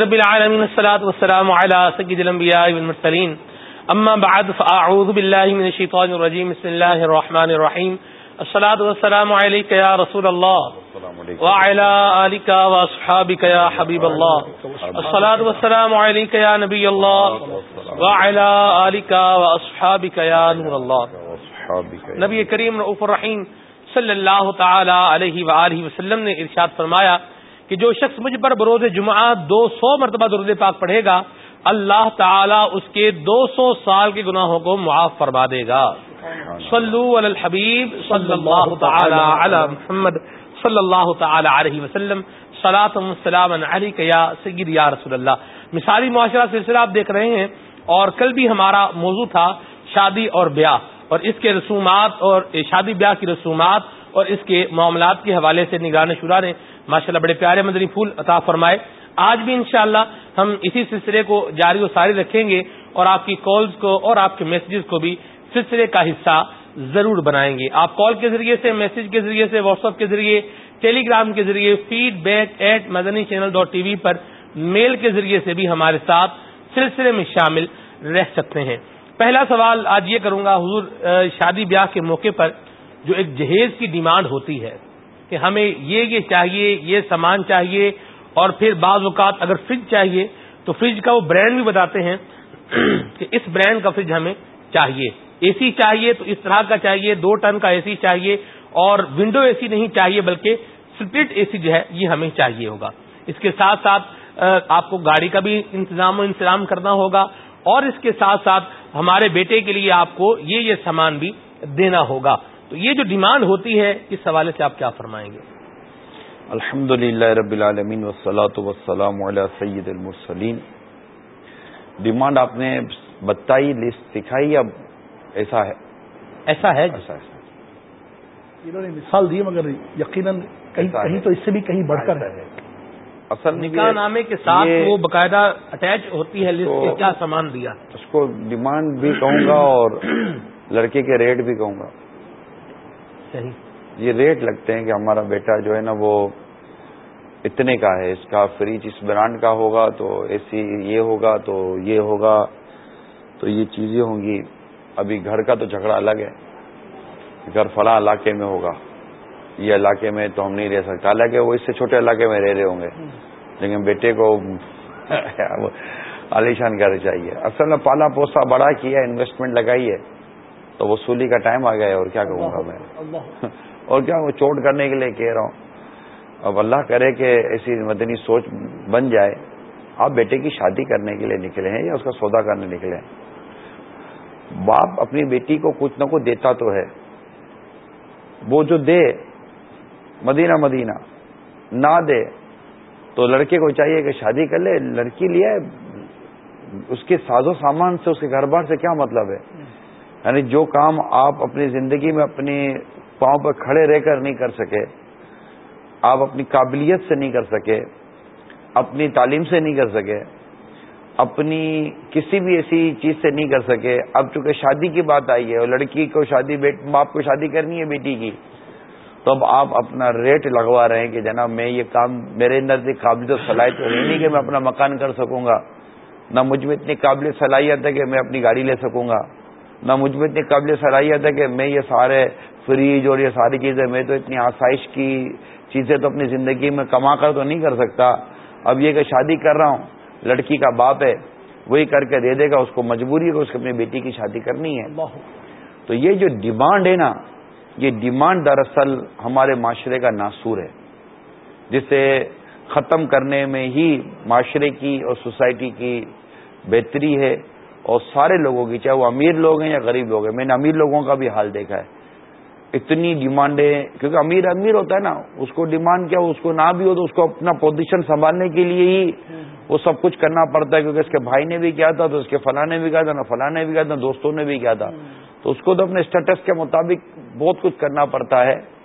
رب العالمین الصلاة والسلام على سید الانبیاء والمرسلین. اما بعد فاعوذ باللہ من الشیطان الرجیم بسم اللہ الرحمن الرحیم. الصلاة والسلام علیکہ یا رسول اللہ. وعلى آلک واصحابک یا حبیب اللہ. الصلاة والسلام علیکہ یا نبی اللہ. وعلى آلک واصحابک یا نور اللہ. نبی کریم رؤوف الرحیم صلی اللہ تعالی علیہ وآلہ وسلم نے ارشاد فرمایا کہ جو شخص مجھ پر بروز جمعہ دو سو مرتبہ درود پاک پڑھے گا، اللہ تعالی اس کے دو سو سال کے گناہوں کو معاف فرما دے گا۔ صلو علی الحبیب، صلی اللہ تعالی علی محمد، صلی اللہ تعالی علیہ وسلم۔ سلام یا سید یا رسول اللہ۔ مثالی معاشرہ سلسلہ آپ دیکھ رہے ہیں اور کل بھی ہمارا موضوع تھا شادی اور بیاہ۔ اور اس کے رسومات اور شادی بیاہ کی رسومات اور اس کے معاملات کے حوالے سے نگران شورا نے ماشاءاللہ بڑے پیارے مدنی پھول عطا فرمائے۔ آج بھی انشاءاللہ ہم اسی سلسلے کو جاری و ساری رکھیں گے اور آپ کی کالز کو اور آپ کے میسجز کو بھی سلسلے کا حصہ ضرور بنائیں گے۔ آپ کال کے ذریعے سے میسج کے ذریعے سے واٹس ایپ کے ذریعے ٹیلی گرام کے ذریعے feedback at Madani channel dot T V per mail کے ذریعے سے بھی ہمارے ساتھ سلسلے میں شامل رہ سکتے ہیں۔ پہلا سوال آج یہ کروں گا، حضور شادی بیاہ کے موقع پر جو ایک جہیز کی ڈیمانڈ ہوتی ہے۔ کہ ہمیں یہ یہ چاہیے، یہ سامان چاہیے اور پھر بعض اوقات اگر فریج چاہیے تو فریج کا وہ برانڈ بھی بتاتے ہیں کہ اس برانڈ کا فریج ہمیں چاہیے۔ اے سی چاہیے تو اس طرح کا چاہیے، دو ٹن کا اے سی چاہیے اور ونڈو اے سی نہیں چاہیے بلکہ سپلٹ اے سی جو ہے یہ ہمیں چاہیے ہوگا۔ اس کے ساتھ ساتھ آپ کو گاڑی کا بھی انتظام و انتظام کرنا ہوگا اور اس کے ساتھ ساتھ ہمارے بیٹے کے لیے آپ کو یہ یہ سامان بھی دینا ہوگا۔ تو یہ جو ڈیمانڈ ہوتی ہے اس حوالے سے آپ کیا فرمائیں گے؟ الحمد للہ رب العالمین وسلاۃ وسلام علیہ سید المرسلین۔ ڈیمانڈ آپ نے بتائی لسٹ دکھائی یا ایسا ہے۔ ایسا ہے ایسا انہوں نے مثال دی مگر یقیناً کہیں تو اس سے بھی کہیں بڑھ کر ہے۔ اصل نکاح نامے کے ساتھ وہ باقاعدہ اٹیچ ہوتی ہے لسٹ کیا سامان دیا۔ اس کو ڈیمانڈ بھی کہوں گا اور لڑکے کے ریٹ بھی کہوں گا۔ صحیح۔ یہ ریٹ لگتے ہیں کہ ہمارا بیٹا جو ہے نا وہ اتنے کا ہے، اس کا فریج اس برانڈ کا ہوگا تو اے سی یہ ہوگا تو یہ ہوگا، تو یہ چیزیں ہوں گی۔ ابھی گھر کا تو جھگڑا الگ ہے۔ گھر فلاں علاقے میں ہوگا۔ یہ علاقے میں تو ہم نہیں رہ سکتے۔ حالانکہ وہ اس سے چھوٹے علاقے میں رہ رہے ہوں گے۔ لیکن بیٹے کو عالیشان گھر چاہیے۔ اصل میں پالا پوسا بڑا کیا انویسٹمنٹ لگائی ہے۔ تو وصولی کا ٹائم آ گیا ہے اور کیا کہوں گا میں؟ اور کیا وہ چوٹ کرنے کے لیے کہہ رہا ہوں؟ اب اللہ کرے کہ ایسی مدنی سوچ بن جائے۔ آپ بیٹے کی شادی کرنے کے لیے نکلے ہیں یا اس کا سودا کرنے نکلے ہیں؟ باپ اپنی بیٹی کو کچھ نہ کچھ دیتا تو ہے۔ وہ جو دے مدینہ مدینہ۔ نہ دے تو لڑکے کو چاہیے کہ شادی کر لے۔ لڑکی لیا اس کے ساز و سامان سے اس کے گھر بار سے کیا مطلب ہے؟ یعنی جو کام آپ اپنی زندگی میں اپنی پاؤں پر کھڑے رہ کر نہیں کر سکے، آپ اپنی قابلیت سے نہیں کر سکے، اپنی تعلیم سے نہیں کر سکے، اپنی کسی بھی ایسی چیز سے نہیں کر سکے۔ اب چونکہ شادی کی بات آئی ہے اور لڑکی کو شادی باپ کو شادی کرنی ہے بیٹی کی، تو اب آپ اپنا ریٹ لگوا رہے ہیں کہ جناب میں یہ کام میرے اندر سے قابل صلاحیت نہیں کہ میں اپنا مکان کر سکوں گا، نہ مجھ میں اتنی قابل صلاحیت ہے کہ میں اپنی گاڑی لے سکوں گا۔ نہ مجھ میں اتنی قابل صلاحیت ہے کہ میں یہ سارے فریج اور یہ ساری چیزیں میں تو اتنی آسائش کی چیزیں تو اپنی زندگی میں کما کر تو نہیں کر سکتا۔ اب یہ کہ شادی کر رہا ہوں لڑکی کا باپ ہے وہی کر کے دے دے گا اس کو مجبوری ہے اس کو اپنی بیٹی کی شادی کرنی ہے۔ تو یہ جو ڈیمانڈ ہے نا یہ ڈیمانڈ دراصل ہمارے معاشرے کا ناسور ہے۔ جسے ختم کرنے میں ہی معاشرے کی اور سوسائٹی کی بہتری ہے۔ اور سارے لوگوں کی، چاہے وہ امیر لوگ ہیں یا غریب لوگ ہیں۔ میں نے امیر لوگوں کا بھی حال دیکھا ہے۔ اتنی ڈیمانڈیں، کیونکہ امیر امیر ہوتا ہے نا، اس کو ڈیمانڈ کیا، اس کو نہ بھی ہو تو اس کو اپنا پوزیشن سنبھالنے کے لیے ہی وہ سب کچھ کرنا پڑتا ہے۔ کیونکہ اس کے بھائی نے بھی کیا تھا، تو اس کے فلاں نے بھی کیا تھا، نہ فلاں نے بھی کیا تھا دوستوں نے بھی کیا تھا۔ تو اس کو تو اپنے اسٹیٹس کے مطابق بہت کچھ کرنا پڑتا ہے۔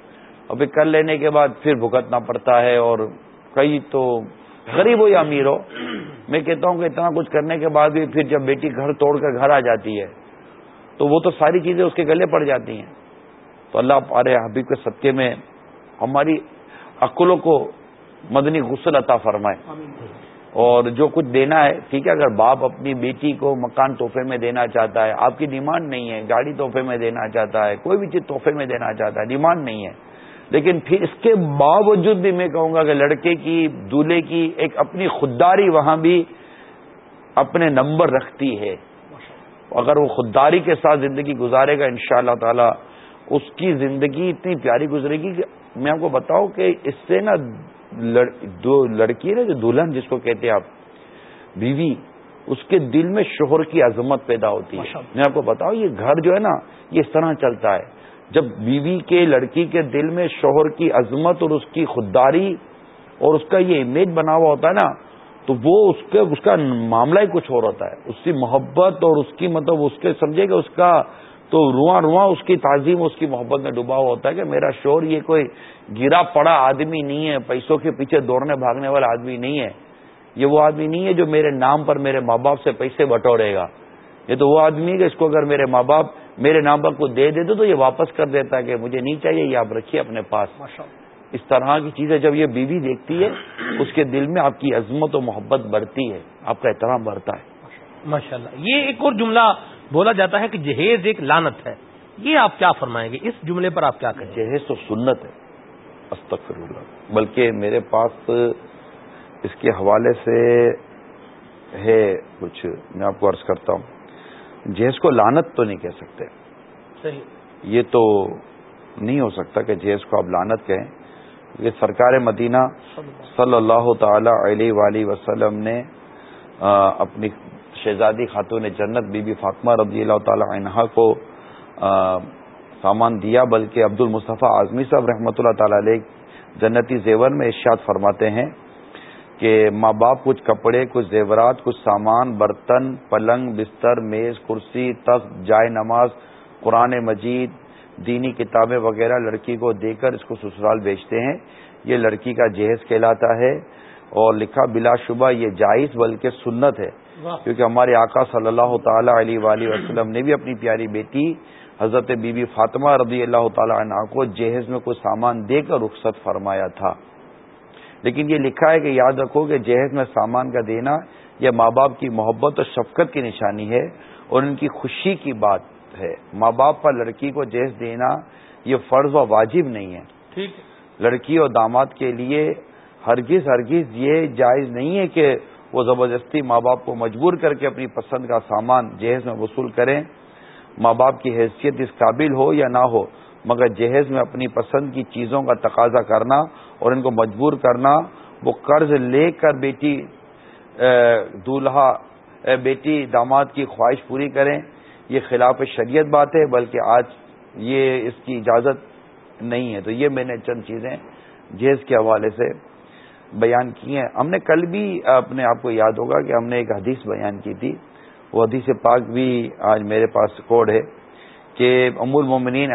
اور پھر کر لینے کے بعد پھر بھگتنا پڑتا ہے اور کئی تو غریب ہو یا امیر ہو، میں کہتا ہوں کہ اتنا کچھ کرنے کے بعد بھی پھر جب بیٹی گھر توڑ کر گھر آ جاتی ہے، تو وہ تو ساری چیزیں اس کے گلے پڑ جاتی ہیں۔ تو اللہ پارے حبیب کے صدقے میں ہماری عقلوں کو مدنی غسل عطا فرمائے۔ اور جو کچھ دینا ہے، ٹھیک ہے، اگر باپ اپنی بیٹی کو مکان تحفے میں دینا چاہتا ہے، آپ کی ڈیمانڈ نہیں ہے، گاڑی تحفے میں دینا چاہتا ہے، کوئی بھی چیز تحفے میں دینا چاہتا ہے، ڈیمانڈ نہیں ہے۔ لیکن پھر اس کے باوجود بھی میں کہوں گا کہ لڑکے کی دولہے کی ایک اپنی خودداری وہاں بھی اپنے نمبر رکھتی ہے۔ اگر وہ خودداری کے ساتھ زندگی گزارے گا ان شاء اللہ تعالی اس کی زندگی اتنی پیاری گزرے گی کہ میں آپ کو بتاؤں کہ اس سے نا دو لڑکی ہے نا جو دلہن جس کو کہتے ہیں آپ بیوی اس کے دل میں شوہر کی عظمت پیدا ہوتی ہے۔ میں آپ کو بتاؤں یہ گھر جو ہے نا یہ اس طرح چلتا ہے۔ جب بیوی کے لڑکی کے دل میں شوہر کی عظمت اور اس کی خودداری اور اس کا یہ امیج بنا ہوا ہوتا ہے نا، تو وہ اس کے، اس کا معاملہ ہی کچھ اور ہوتا ہے۔ اس کی محبت اور اس کی مطلب اس کے، سمجھے کہ اس کا تو رواں رواں اس کی تعظیم اس کی محبت میں ڈوبا ہوا ہوتا ہے کہ میرا شور یہ کوئی گرا پڑا آدمی نہیں ہے، پیسوں کے پیچھے دوڑنے بھاگنے والا آدمی نہیں ہے۔ یہ وہ آدمی نہیں ہے جو میرے نام پر میرے ماں باپ سے پیسے بٹورے گا۔ یہ تو وہ آدمی ہے کہ اس کو اگر میرے ماں باپ میرے پر کو دے دے تو یہ واپس کر دیتا ہے کہ مجھے نہیں چاہیے یہ آپ رکھیے اپنے پاس۔ اس طرح کی چیزیں جب یہ بیوی دیکھتی ہے اس کے دل میں آپ کی عظمت و محبت بڑھتی ہے آپ کا احترام بڑھتا ہے۔ ماشاء اللہ۔ یہ ایک اور جملہ بولا جاتا ہے کہ جہیز ایک لانت ہے۔ یہ آپ کیا فرمائیں گے؟ اس جملے پر آپ کیا کہیں جہیز تو سنت ہے۔ استغفر اللہ بلکہ میرے پاس اس کے حوالے سے ہے کچھ میں آپ کو عرض کرتا ہوں۔ جہیز کو لانت تو نہیں کہہ سکتے۔ صحیح۔ یہ تو نہیں ہو سکتا کہ جہیز کو آپ لانت کہیں۔ یہ سرکار مدینہ صلی اللہ تعالی علیہ وآلہ وسلم نے اپنی شہزادی خاتون جنت بی بی فاطمہ رضی اللہ تعالی عنہا کو سامان دیا بلکہ عبد المصطفیٰ اعظمی صاحب رحمۃ اللہ تعالی علیہ جنتی زیور میں ارشاد فرماتے ہیں۔ کہ ماں باپ کچھ کپڑے کچھ زیورات کچھ سامان برتن پلنگ بستر میز کرسی تخت جائے نماز قرآن مجید دینی کتابیں وغیرہ لڑکی کو دے کر اس کو سسرال بیچتے ہیں۔ یہ لڑکی کا جہیز کہلاتا ہے اور لکھا بلا شبہ یہ جائز بلکہ سنت ہے۔ کیونکہ ہمارے آقا صلی اللہ تعالی علیہ وآلہ وسلم نے بھی اپنی پیاری بیٹی حضرت بی بی فاطمہ رضی اللہ تعالی عنہ کو جہیز میں کوئی سامان دے کر رخصت فرمایا تھا۔ لیکن یہ لکھا ہے کہ یاد رکھو کہ جہیز میں سامان کا دینا یہ ماں باپ کی محبت اور شفقت کی نشانی ہے اور ان کی خوشی کی بات ہے۔ ماں باپ پر لڑکی کو جہیز دینا یہ فرض و واجب نہیں ہے۔ ٹھیک۔ لڑکی اور داماد کے لیے ہرگز ہرگز یہ جائز نہیں ہے کہ وہ زبردستی ماں باپ کو مجبور کر کے اپنی پسند کا سامان جہیز میں وصول کریں۔ ماں باپ کی حیثیت اس قابل ہو یا نہ ہو مگر جہیز میں اپنی پسند کی چیزوں کا تقاضا کرنا اور ان کو مجبور کرنا، وہ قرض لے کر بیٹی دولہا بیٹی، داماد کی خواہش پوری کریں، یہ خلاف شریعت بات ہے، بلکہ آج یہ اس کی اجازت نہیں ہے۔ تو یہ میں نے چند چیزیں جہیز کے حوالے سے بیان کی ہیں۔ ہم نے کل بھی اپنے آپ کو یاد ہوگا کہ ہم نے ایک حدیث بیان کی تھی۔ وہ حدیث پاک بھی آج میرے پاس کوڈ ہے کہ ام المومنین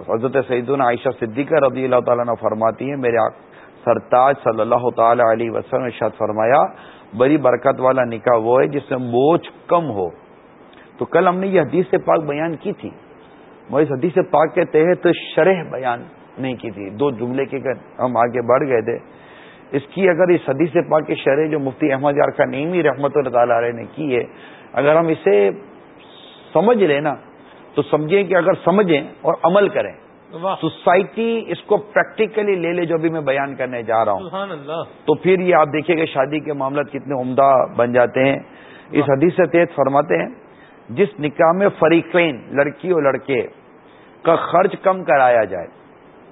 حضرت سعید عائشہ صدیقہ رضی اللہ تعالیٰ نے فرماتی ہیں، میرے سرتاج صلی اللہ تعالی علیہ وسلم نے شاید فرمایا، بڑی برکت والا نکاح وہ ہے جس میں بوجھ کم ہو۔ تو کل ہم نے یہ حدیث پاک بیان کی تھی۔ وہ اس حدیث پاک کے تحت شرح بیان نہیں کی تھی۔ دو جملے کے ہم آگے بڑھ گئے تھے۔ اس کی اگر اس حدیث پاک کے شرح جو مفتی احمد یار کا نیمی رحمت اللہ تعالی علیہ نے کی ہے، اگر ہم اسے سمجھ لیں نا تو سمجھیں کہ اگر سمجھیں اور عمل کریں سوسائٹی اس کو پریکٹیکلی لے لے جو بھی میں بیان کرنے جا رہا ہوں۔ اللہ۔ تو پھر یہ آپ دیکھیں کہ شادی کے معاملات کتنے عمدہ بن جاتے ہیں۔ اس حدیث سے تحت فرماتے ہیں جس نکاح میں فریقین لڑکی اور لڑکے کا خرچ کم کرایا جائے۔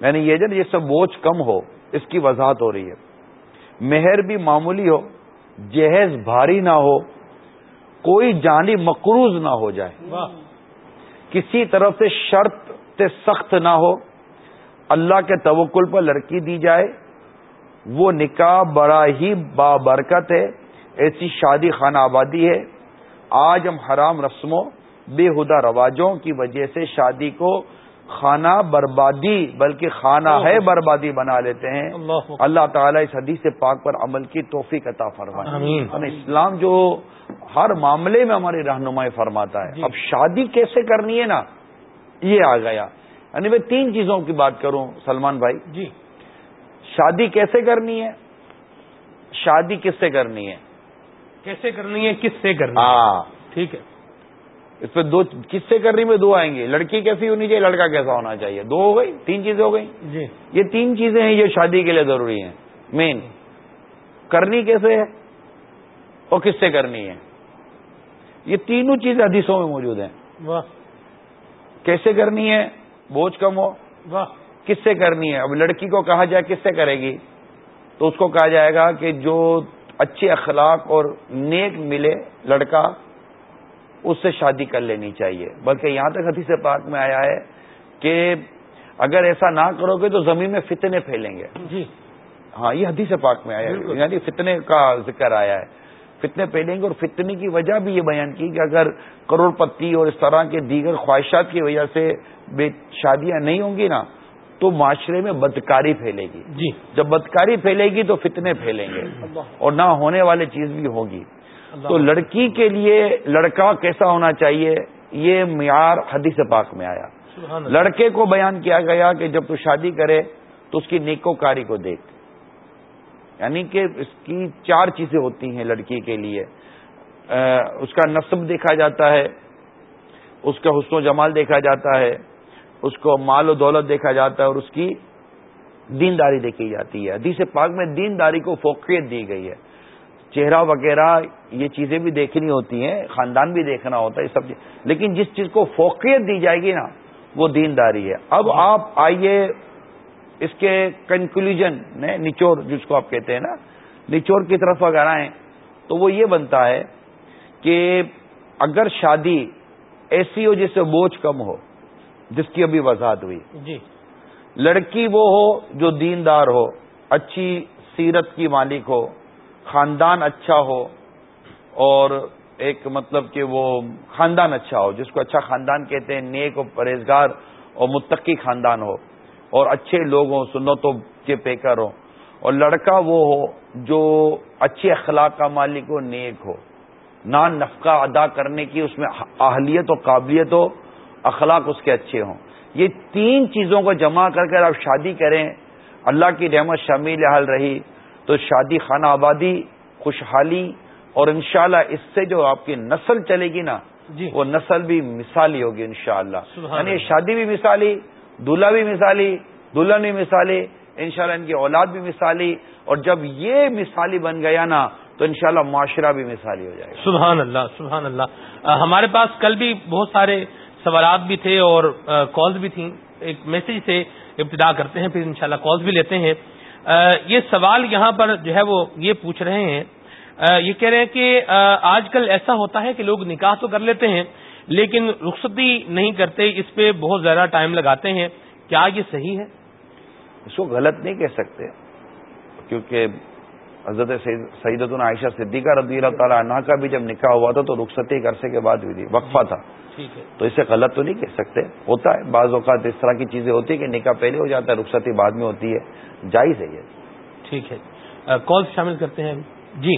یعنی یہ جو جس سے بوجھ کم ہو اس کی وضاحت ہو رہی ہے۔ مہر بھی معمولی ہو جہیز بھاری نہ ہو کوئی جانی مقروض نہ ہو جائے۔ کسی طرف سے شرط سخت نہ ہو، اللہ کے توکل پر لڑکی دی جائے، وہ نکاح بڑا ہی بابرکت ہے، ایسی شادی خانہ آبادی ہے۔ آج ہم حرام رسموں، بے ہدا رواجوں کی وجہ سے شادی کو خانہ بربادی بلکہ خانہ ہے بربادی بنا لیتے ہیں۔ اللہ تعالیٰ اس حدیث پاک پر عمل کی توفیق عطا فرمائے۔ یعنی اسلام جو ہر معاملے میں ہماری رہنمائی فرماتا ہے۔ جی۔ اب شادی کیسے کرنی ہے نا؟ یہ آ گیا۔ یعنی میں تین چیزوں کی بات کروں سلمان بھائی۔ جی۔ شادی کیسے کرنی ہے؟ شادی کس سے کرنی ہے؟ کیسے کرنی ہے؟ کس سے کرنی ہے؟ ہاں۔ ٹھیک ہے۔ اس پہ دو کس سے کرنے میں دو آئیں گے؟ لڑکی کیسی ہونی چاہیے؟ لڑکا کیسا ہونا چاہیے؟ دو ہو گئی؟ تین چیزیں ہو گئی جی۔ یہ تین چیزیں ہیں جو شادی کے لیے ضروری ہیں۔ مین کرنی کیسے ہے اور کس سے کرنی ہے؟ یہ تینوں چیزیں حدیثوں میں موجود ہیں۔ واہ۔ کیسے کرنی ہے؟ بوجھ کم ہو۔ واہ۔ کس سے کرنی ہے؟ اب لڑکی کو کہا جائے کس سے کرے گی؟ تو اس کو کہا جائے گا کہ جو اچھے اخلاق اور نیک ملے لڑکا اس سے شادی کر لینی چاہیے۔ بلکہ یہاں تک حدیث پاک میں آیا ہے کہ اگر ایسا نہ کرو گے تو زمین میں فتنے پھیلیں گے۔ جی۔ ہاں یہ حدیث پاک میں آیا ہے۔ یعنی فتنے کا ذکر آیا ہے۔ فتنے پھیلیں گے اور فتنے کی وجہ بھی یہ بیان کی کہ اگر کروڑ پتی اور اس طرح کے دیگر خواہشات کی وجہ سے بے شادیاں نہیں ہوں گی نا تو معاشرے میں بدکاری پھیلے گی۔ جی۔ جب بدکاری پھیلے گی تو فتنے پھیلیں گے۔ اور نہ ہونے والی چیز بھی ہوگی۔ تو لڑکی کے لیے لڑکا کیسا ہونا چاہیے؟ یہ معیار حدیث پاک میں آیا۔ لڑکے کو بیان کیا گیا کہ جب تو شادی کرے تو اس کی نیکو کاری کو دیکھ۔ یعنی کہ اس کی چار چیزیں ہوتی ہیں لڑکی کے لیے۔ اس کا نصب دیکھا جاتا ہے اس کا حسن و جمال دیکھا جاتا ہے اس کو مال و دولت دیکھا جاتا ہے اور اس کی دینداری دیکھی جاتی ہے۔ حدیث پاک میں دینداری کو فوقیت دی گئی ہے۔ چہرہ وغیرہ یہ چیزیں بھی دیکھنی ہوتی ہیں خاندان بھی دیکھنا ہوتا ہے یہ سب لیکن جس چیز کو فوقیت دی جائے گی نا وہ دینداری ہے۔ اب آپ آئیے اس کے کنکلوژن نچوڑ جس کو آپ کہتے ہیں نا نچوڑ کی طرف اگر آئیں تو وہ یہ بنتا ہے کہ اگر شادی ایسی ہو جس سے بوجھ کم ہو جس کی ابھی وضاحت ہوئی۔ جی۔ لڑکی وہ ہو جو دیندار ہو اچھی سیرت کی مالک ہو خاندان اچھا ہو اور ایک مطلب کہ وہ خاندان اچھا ہو، جس کو اچھا خاندان کہتے ہیں، نیک و پرہیزگار اور متقی خاندان ہو اور اچھے لوگ ہوں سنتوں کے پیکر ہوں۔ اور لڑکا وہ ہو جو اچھے اخلاق کا مالک ہو، نیک ہو۔ نان نفقہ ادا کرنے کی اس میں اہلیت و قابلیت ہو، اخلاق اس کے اچھے ہوں۔ یہ تین چیزوں کو جمع کر کر آپ شادی کریں، اللہ کی رحمت شامل حال رہی۔ تو شادی خانہ آبادی خوشحالی اور انشاءاللہ اس سے جو آپ کی نسل چلے گی نا جی۔ وہ نسل بھی مثالی ہوگی انشاءاللہ۔ یعنی۔ شادی بھی مثالی دلہا بھی مثالی دلہن بھی مثالی انشاءاللہ ان کی اولاد بھی مثالی۔ اور جب یہ مثالی بن گیا نا تو انشاءاللہ معاشرہ بھی مثالی ہو جائے گا۔ سبحان اللہ سبحان اللہ۔ ہمارے پاس کل بھی بہت سارے سوالات بھی تھے اور کالز بھی تھیں۔ ایک میسج سے ابتدا کرتے ہیں پھر انشاءاللہ کالز بھی لیتے ہیں۔ یہ سوال یہاں پر جو ہے وہ یہ پوچھ رہے ہیں۔ یہ کہہ رہے ہیں کہ آج کل ایسا ہوتا ہے کہ لوگ نکاح تو کر لیتے ہیں، لیکن رخصتی نہیں کرتے، اس پہ بہت زیادہ ٹائم لگاتے ہیں۔ کیا یہ صحیح ہے؟ اس کو غلط نہیں کہہ سکتے، کیونکہ حضرت سید- عائشہ صدیقہ رضی اللہ تعالیٰ عنہ کا بھی جب نکاح ہوا تھا تو رخصتی عرصے کے بعد ہوئی تھی، وقفہ تھا۔ تو اسے غلط تو نہیں کہہ سکتے۔ ہوتا ہے بعض اوقات اس طرح کی چیزیں ہوتی ہیں کہ نکاح پہلے ہو جاتا ہے رخصتی بعد میں ہوتی ہے۔ جائز ہے یہ۔ ٹھیک ہے۔ کال شامل کرتے ہیں۔ جی۔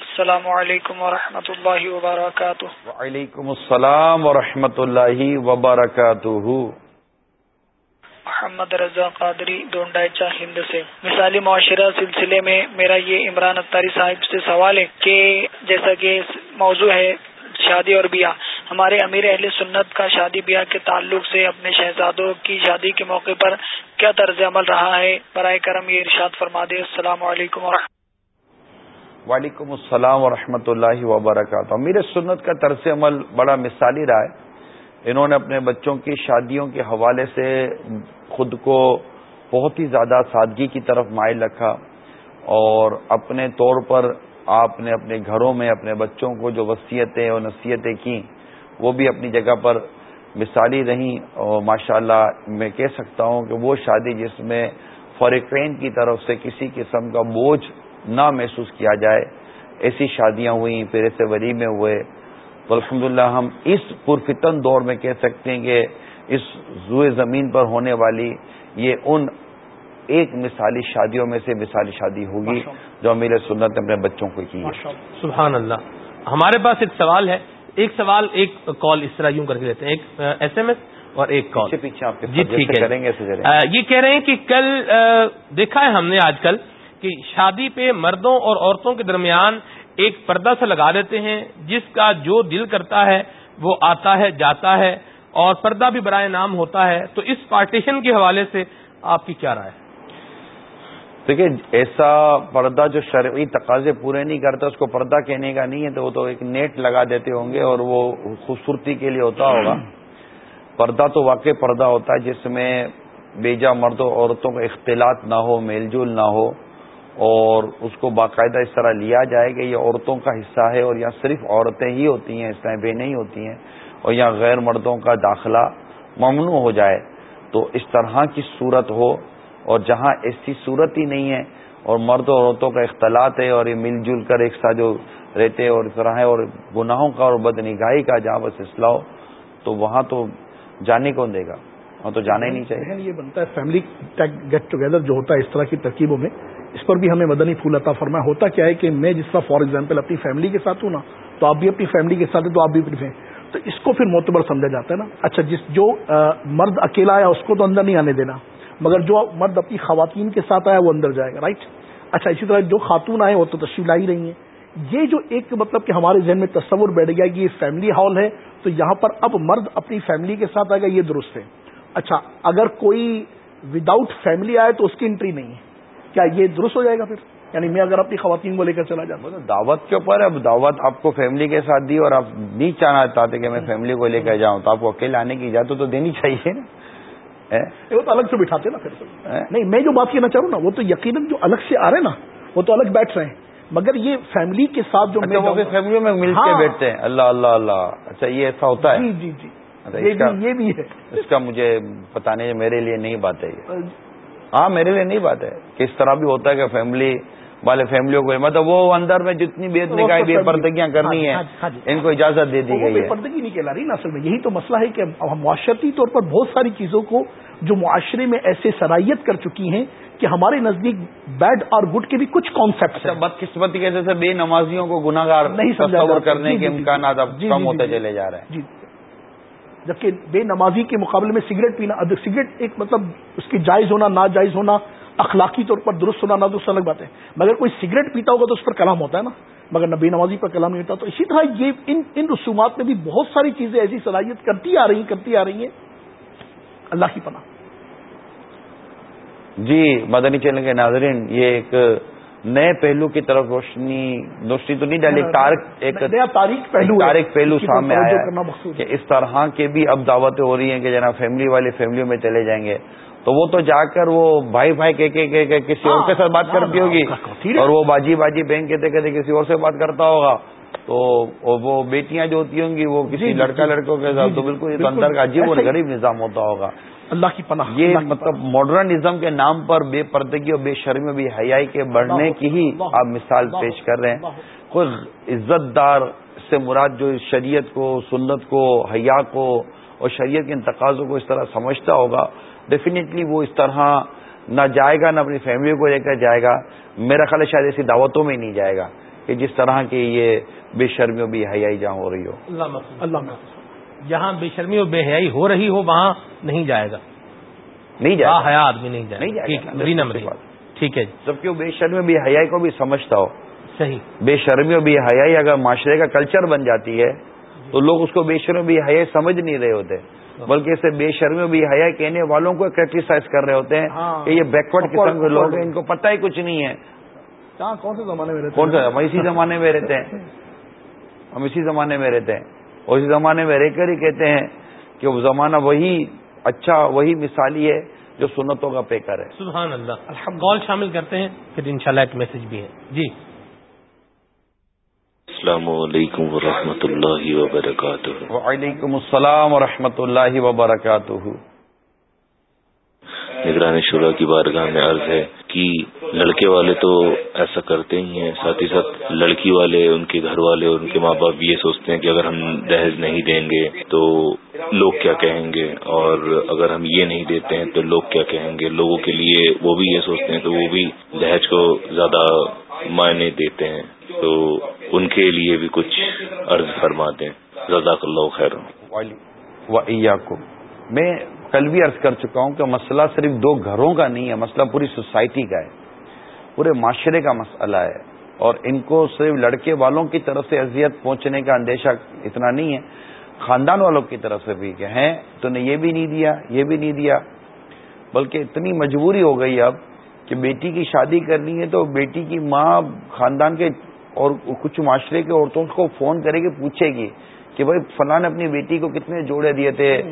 السلام علیکم ورحمۃ اللہ وبرکاتہ۔ وعلیکم السلام ورحمۃ اللہ وبرکاتہ۔ محمد رضا قادری دونڈائچا ہند سے۔ مثالی معاشرہ سلسلے میں میرا یہ عمران اختاری صاحب سے سوال ہے کہ جیسا کہ موضوع ہے شادی اور بیاہ، ہمارے امیر اہل سنت کا شادی بیاہ کے تعلق سے اپنے شہزادوں کی شادی کے موقع پر کیا طرز عمل رہا ہے؟ برائے کرم یہ ارشاد فرما دے۔ السلام علیکم ورحمۃ وعلیکم السلام ورحمۃ اللہ وبرکاتہ۔ امیر سنت کا طرز عمل بڑا مثالی رہا ہے۔ انہوں نے اپنے بچوں کی شادیوں کے حوالے سے خود کو بہت ہی زیادہ سادگی کی طرف مائل رکھا اور اپنے طور پر آپ نے اپنے گھروں میں اپنے بچوں کو جو وصیتیں اور نصیحتیں کی وہ بھی اپنی جگہ پر مثالی رہیں اور ماشاء اللہ میں کہہ سکتا ہوں کہ وہ شادی جس میں فریقین کی طرف سے کسی قسم کا بوجھ نہ محسوس کیا جائے، ایسی شادیاں ہوئیں پھر ایسے ولیمے ہوئے۔ تو الحمد ہم اس پرفتن دور میں کہہ سکتے ہیں کہ اس زوئے زمین پر ہونے والی یہ ان ایک مثالی شادیوں میں سے مثالی شادی ہوگی جو امیر سنت نے اپنے بچوں کو کی ہے. سبحان اللہ. ہمارے پاس ایک سوال ہے. ایک سوال ایک کال اس طرح یوں کر کے لیتے ہیں. ایک ایس ایم ایس اور ایک کال پیچھے آپ کے جی ٹھیک ہے. کریں گے یہ کہہ رہے ہیں کہ کل دیکھا ہے ہم نے آج کل کہ شادی پہ مردوں اور عورتوں کے درمیان ایک پردہ سے لگا دیتے ہیں جس کا جو دل کرتا ہے وہ آتا ہے جاتا ہے اور پردہ بھی برائے نام ہوتا ہے، تو اس پارٹیشن کے حوالے سے آپ کی کیا رائے دیکھیے، ایسا پردہ جو شرعی تقاضے پورے نہیں کرتا، اس کو پردہ کہنے کا نہیں ہے، تو وہ تو ایک نیٹ لگا دیتے ہوں گے اور وہ خوبصورتی کے لیے ہوتا ہوگا۔ پردہ تو واقع پردہ ہوتا ہے، جس میں بیجا مرد و عورتوں کا اختلاط نہ ہو، میل جول نہ ہو، اور اس کو باقاعدہ اس طرح لیا جائے کہ یہ عورتوں کا حصہ ہے اور یہاں صرف عورتیں ہی ہوتی ہیں، اس طرح بے نہیں ہوتی ہیں۔ اور یہاں غیر مردوں کا داخلہ ممنوع ہو جائے تو اس طرح کی صورت ہو اور جہاں ایسی صورت ہی نہیں ہے اور مرد و عورتوں کا اختلاط ہے اور یہ مل جل کر ایک ساتھ جو رہتے اور اس طرح ہے اور گناہوں کا اور بد نگاہی کا جہاں بس اسلح ہو، تو وہاں تو جانے کون دے گا؟ وہاں تو جانا ہی نہیں چاہیے۔ یعنی یہ بنتا ہے فیملی گیٹ ٹوگیدر جو ہوتا ہے اس طرح کی ترکیبوں میں، اس پر بھی ہمیں مدنی پھول عطا فرمایا۔ ہوتا کیا ہے کہ میں جس طرح فار ایگزامپل اپنی فیملی کے ساتھ ہوں نا، تو آپ بھی اپنی فیملی کے ساتھ ہیں، تو آپ بھی اپنی تو اس کو پھر معتبر سمجھا جاتا ہے نا۔ اچھا جس جو مرد اکیلا آیا، اس کو تو اندر نہیں آنے دینا۔ مگر جو مرد اپنی خواتین کے ساتھ آیا، وہ اندر جائے گا رائٹ اچھا اسی طرح جو خاتون آئے، وہ تو تشریف لا ہی رہی ہیں۔ یہ جو ایک مطلب کہ ہمارے ذہن میں تصور بیٹھ گیا کہ یہ فیملی ہال ہے، تو یہاں پر اب مرد اپنی فیملی کے ساتھ آئے گا، یہ درست ہے۔ اچھا اگر کوئی وداؤٹ فیملی آئے، تو اس کی انٹری نہیں ہے۔ کیا یہ درست ہو جائے گا پھر؟ یعنی میں اگر اپنی خواتین کو لے کر چلا جاتا ہوں۔ دعوت کے اوپر اب دعوت آپ کو فیملی کے ساتھ دی اور آپ نہیں چاہنا چاہتے کہ میں فیملی کو لے کر جاؤں تو آپ کو اکیلے آنے کی اجازت تو دینی چاہیے نا۔ وہ تو الگ سے بٹھاتے نا پھر۔ نہیں میں جو بات کہنا چاہوں نا وہ تو یقیناً جو الگ سے آ رہے نا وہ تو الگ بیٹھ رہے ہیں۔ مگر یہ فیملی کے ساتھ جو اچھا، فیملی میں مل کے ہاں۔ بیٹھتے ہیں۔ اللہ اللہ اللہ۔ اچھا یہ ایسا ہوتا ہے؟ جی جی جی۔ اچھا، یہ بھی ہے۔ اس کا مجھے بتانے میرے لیے نہیں بات ہے ہاں میرے لیے نہیں بات ہے۔ کس طرح بھی ہوتا ہے کہ فیملی والے فیملیوں کو مطلب وہ اندر میں جتنی بے نکاح بے پردگیاں کرنی ہیں ہاں جی، ہاں جی۔ ان کو اجازت دے دی گئی ہے۔ پردگی نہیں کہلا رہی نا اصل میں یہی تو مسئلہ ہے کہ معاشرتی طور پر بہت ساری چیزوں کو جو معاشرے میں ایسے صلاحیت کر چکی ہیں کہ ہمارے نزدیک بیڈ اور گڈ کے بھی کچھ کانسیپٹ اچھا، بدقسمتی کیسے بے نمازیوں کو گناگار نہیں تصور کرنے جی، کے امکانات اب کم ہوتے چلے جا رہے ہیں۔ جبکہ بے نمازی کے مقابلے میں سگریٹ پینا سگریٹ ایک مطلب اس کی جائز ہونا ناجائز ہونا اخلاقی طور پر درست ہونا نہ درست الگ بات ہے۔ مگر کوئی سگریٹ پیتا ہوگا تو اس پر کلام ہوتا ہے نا۔ مگر نبی نمازی پر کلام نہیں ہوتا۔ تو اسی طرح یہ ان ان رسومات میں بھی بہت ساری چیزیں ایسی صلاحیت کرتی آ رہی کرتی آ رہی ہیں۔ اللہ کی پناہ۔ جی مدنی چینل کے ناظرین یہ ایک نئے پہلو کی طرف روشنی روشنی تو نہیں ڈالی ایک تاریخ پہلو تاریخ پہلو سامنے آیا کہ اس طرح کے بھی اب دعوتیں ہو رہی ہیں کہ جناب فیملی والے فیملیوں میں چلے جائیں گے۔ تو وہ تو جا کر وہ بھائی بھائی کہ کسی اور کے ساتھ بات ہاں، کرتی ہوگی اور وہ باجی باجی بہن کہتے کہتے کسی اور سے بات کرتا ہوگا۔ تو وہ بیٹیاں جو ہوتی ہوں گی وہ کسی جی، جی، لڑکا جی۔ لڑکوں کے ساتھ تو بالکل اندر کا عجیب اور غریب نظام ہوتا ہوگا۔ اللہ کی پناہ یہ مطلب ماڈرنزم کے نام پر بے پردگی اور بے شرمی بھی حیائی کے بڑھنے کی ہی آپ مثال پیش کر رہے ہیں۔ کوئی عزت دار سے مراد جو شریعت کو سنت کو حیا کو اور شریعت کے انتقاضوں کو اس طرح سمجھتا ہوگا ڈیفینیٹلی وہ اس طرح نہ جائے گا نہ اپنی فیملی کو لے کر جائے گا۔ میرا خیال ہے شاید ایسی دعوتوں میں ہی نہیں جائے گا کہ جس طرح کی یہ بے شرمی بھی حیائی جہاں ہو رہی ہو۔ اللہ اللہ جہاں بے شرمی و بے حیائی ہو رہی ہو وہاں نہیں جائے گا۔ نہیں جائے گا۔ حیا آدمی نہیں جائے گا۔ ٹھیک ہے جبکہ وہ بے شرمی بے حیائی کو بھی سمجھتا ہو۔ صحیح۔ بے شرمی و بے حیائی اگر معاشرے کا کلچر بن جاتی ہے تو لوگ اس کو بے شرمی بے حیائی سمجھ نہیں رہے ہوتے۔ بلکہ اسے بے شرمی بھی حیا کہنے والوں کو کریٹیسائز کر رہے ہوتے ہیں ہاں۔ کہ یہ بیکورڈ قسم کے لوگ ہیں ان کو پتہ ہی کچھ نہیں ہے۔ کون سے زمانے میں کون سا ہم اسی زمانے میں رہتے ہیں۔ ہم اسی زمانے میں رہتے ہیں۔ اور اسی زمانے میں رہ کر ہی کہتے ہیں کہ وہ زمانہ وہی اچھا وہی مثالی ہے جو سنتوں کا پیکر ہے۔ سبحان اللہ۔ کال شامل کرتے ہیں پھر انشاءاللہ ایک میسج بھی ہے۔ جی۔ السلام علیکم ورحمۃ اللہ وبرکاتہ. وعلیکم السلام ورحمۃ اللہ وبرکاتہ. نگرانی شورا کی بارگاہ میں عرض ہے کہ لڑکے والے تو ایسا کرتے ہی ہیں ساتھ ہی ساتھ لڑکی والے ان کے گھر والے ان کے ماں باپ یہ سوچتے ہیں کہ اگر ہم دہیز نہیں دیں گے تو لوگ کیا کہیں گے؟ اور اگر ہم یہ نہیں دیتے ہیں تو لوگ کیا کہیں گے؟ لوگوں کے لیے وہ بھی یہ سوچتے ہیں تو وہ بھی دہیج کو زیادہ معنی دیتے ہیں۔ تو ان کے لیے بھی کچھ عرض فرما دیں جزاک اللہ خیر میں کل بھی عرض کر چکا ہوں کہ مسئلہ صرف دو گھروں کا نہیں ہے، مسئلہ پوری سوسائٹی کا ہے، پورے معاشرے کا مسئلہ ہے۔ اور ان کو صرف لڑکے والوں کی طرف سے اذیت پہنچنے کا اندیشہ اتنا نہیں ہے، خاندان والوں کی طرف سے بھی کہ ہیں، تو نے یہ بھی نہیں دیا، یہ بھی نہیں دیا۔ بلکہ اتنی مجبوری ہو گئی اب کہ بیٹی کی شادی کرنی ہے تو بیٹی کی ماں خاندان کے اور کچھ معاشرے کے عورتوں کو فون کرے گی پوچھے گی کہ بھائی فلاں نے اپنی بیٹی کو کتنے جوڑے دیے تھے؟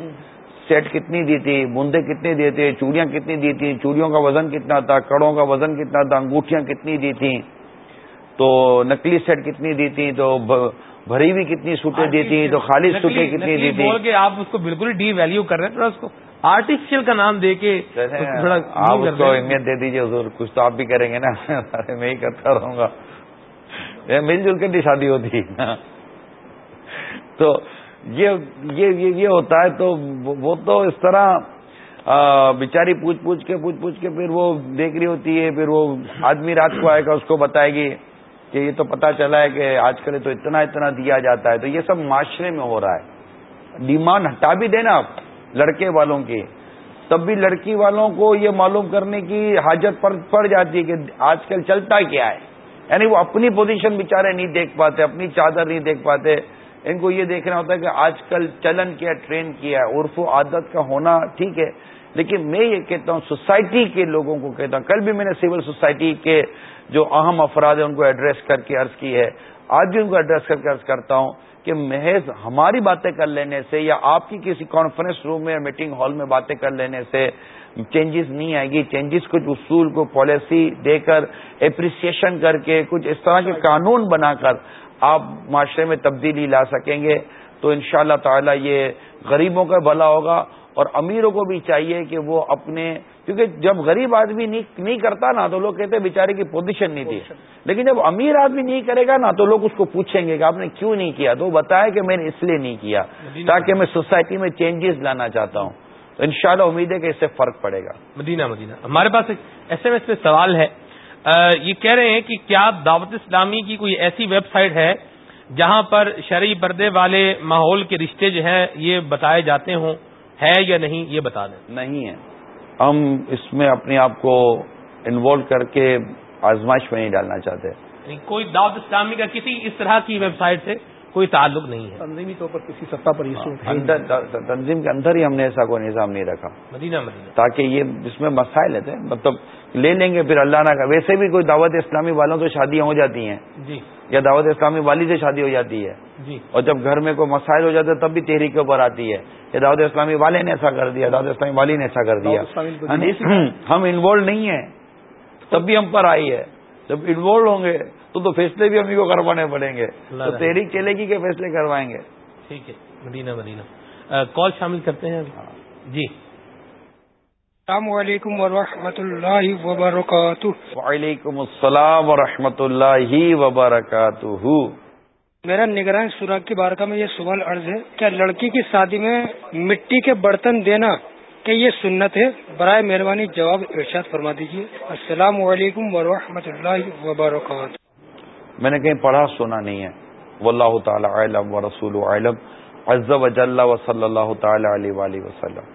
سیٹ کتنی دی تھی؟ بوندے کتنے دیے تھے؟ چوڑیاں کتنی دی تھی؟ چوڑیوں کا وزن کتنا تھا؟ کڑوں کا وزن کتنا تھا؟ انگوٹھیاں کتنی دی تھیں؟ تو نکلی سیٹ کتنی دی تھی؟ تو بھری ہوئی کتنی سوٹیں دی تھی تو خالی سوٹیں کتنی دی تھی آپ اس کو بالکل ڈی ویلو کر رہے ہیں تھوڑا اس کو آرٹیفیشل کا نام دے کے آپ اس کو اہمیت دے دیجیے حضور کچھ تو آپ بھی کریں گے نا۔ میں ہی کرتا رہوں گا۔ مل جل کے شادی ہوتی۔ تو یہ یہ ہوتا ہے تو وہ تو اس طرح بیچاری پوچھ پوچھ کے پوچھ پوچھ کے پھر وہ دیکھ رہی ہوتی ہے، پھر وہ آدمی رات کو آئے گا، اس کو بتائے گی کہ یہ تو پتا چلا ہے کہ آج کل تو اتنا اتنا دیا جاتا ہے۔ تو یہ سب معاشرے میں ہو رہا ہے۔ ڈیمانڈ ہٹا بھی دینا آپ لڑکے والوں کی۔ تب بھی لڑکی والوں کو یہ معلوم کرنے کی حاجت پڑ جاتی ہے کہ آج کل چلتا کیا ہے۔ یعنی وہ اپنی پوزیشن بےچارے نہیں دیکھ پاتے، اپنی چادر نہیں دیکھ پاتے۔ ان کو یہ دیکھنا ہوتا ہے کہ آج کل چلن کیا، ٹرین کیا ہے، عرف و عادت کا ہونا ٹھیک ہے۔ لیکن میں یہ کہتا ہوں سوسائٹی کے لوگوں کو کہتا ہوں، کل بھی میں نے سول سوسائٹی کے جو اہم افراد ہیں، ان کو ایڈریس کر کے عرض کی ہے۔ آج بھی ان کو ایڈریس کر کے عرض کرتا ہوں کہ محض ہماری باتیں کر لینے سے یا آپ کی کسی کانفرنس روم میں میٹنگ ہال میں باتیں کر لینے سے چینجز نہیں آئے گی. چینجز کچھ اصول کو پالیسی دے کر اپریسیشن کر کے کچھ اس طرح کے قانون بنا کر آپ معاشرے میں تبدیلی لا سکیں گے. تو ان شاء اللہ تعالی یہ غریبوں کا بھلا ہوگا اور امیروں کو بھی چاہیے کہ وہ اپنے کیونکہ جب غریب آدمی نہیں کرتا نا تو لوگ کہتے بیچارے کی پوزیشن نہیں تھی. لیکن جب امیر آدمی نہیں کرے گا نا تو لوگ اس کو پوچھیں گے کہ آپ نے کیوں نہیں کیا؟ تو وہ بتایا کہ میں نے اس لیے نہیں کیا تاکہ میں سوسائٹی میں چینجز لانا چاہتا ہوں. تو ان شاء اللہ امید ہے کہ اس سے فرق پڑے گا۔ مدینہ مدینہ۔ ہمارے پاس ایک ایس ایم ایس پہ سوال ہے۔ یہ کہہ رہے ہیں کہ کیا دعوت اسلامی کی کوئی ایسی ویب سائٹ ہے جہاں پر شرعی پردے والے ماحول کے رشتے جو ہیں یہ بتائے جاتے ہوں؟ ہے یا نہیں؟ یہ بتا دیں۔ نہیں ہے۔ ہم اس میں اپنے آپ کو انوالو کر کے آزمائش میں نہیں ڈالنا چاہتے۔ یعنی کوئی دعوت اسلامی کا کسی اس طرح کی ویب سائٹ سے کوئی تعلق نہیں ہے۔ تنظیمی طور پر کسی سطح پر تنظیم کے اندر ہی ہم نے ایسا کوئی نظام نہیں رکھا۔ مدینہ مدینہ۔ تاکہ یہ اس میں مسائل ہیں۔ مطلب لے لیں گے پھر اللہ نہ ویسے بھی کوئی دعوت اسلامی والوں سے شادیاں ہو جاتی ہیں۔ جی۔ یا دعوت اسلامی والی سے شادی ہو جاتی ہے۔ جی۔ اور جب گھر میں کوئی مسائل ہو جاتے تب بھی تحریک کے اوپر آتی ہے یا دعوت اسلامی والے نے ایسا کر دیا دعوت اسلامی والی نے ایسا کر دیا۔ ہم انوالو نہیں ہیں۔ تب بھی ہم پر آئی ہے۔ جب انوالو ہوں گے تو تو فیصلے بھی ہم کو کروانے پڑیں گے. تو تحریک چلے گی کہ فیصلے کروائیں گے؟ ٹھیک ہے. مدینہ مدینہ. کال شامل کرتے ہیں جی. السلام علیکم ورحمۃ اللہ وبرکاتہ. وعلیکم السلام ورحمۃ اللہ وبرکاتہ. میرا نگران سوراخ کی بارکاہ میں یہ سوال عرض ہے کیا لڑکی کی شادی میں مٹی کے برتن دینا کہ یہ سنت ہے۔ برائے مہربانی جواب ارشاد فرما دیجیے السلام علیکم ورحمۃ اللہ وبرکاتہ۔ میں نے کہیں پڑھا سنا نہیں ہے۔ واللہ تعالی علم و رسول علم عز و جل و صلی اللہ تعالی علیہ وسلم۔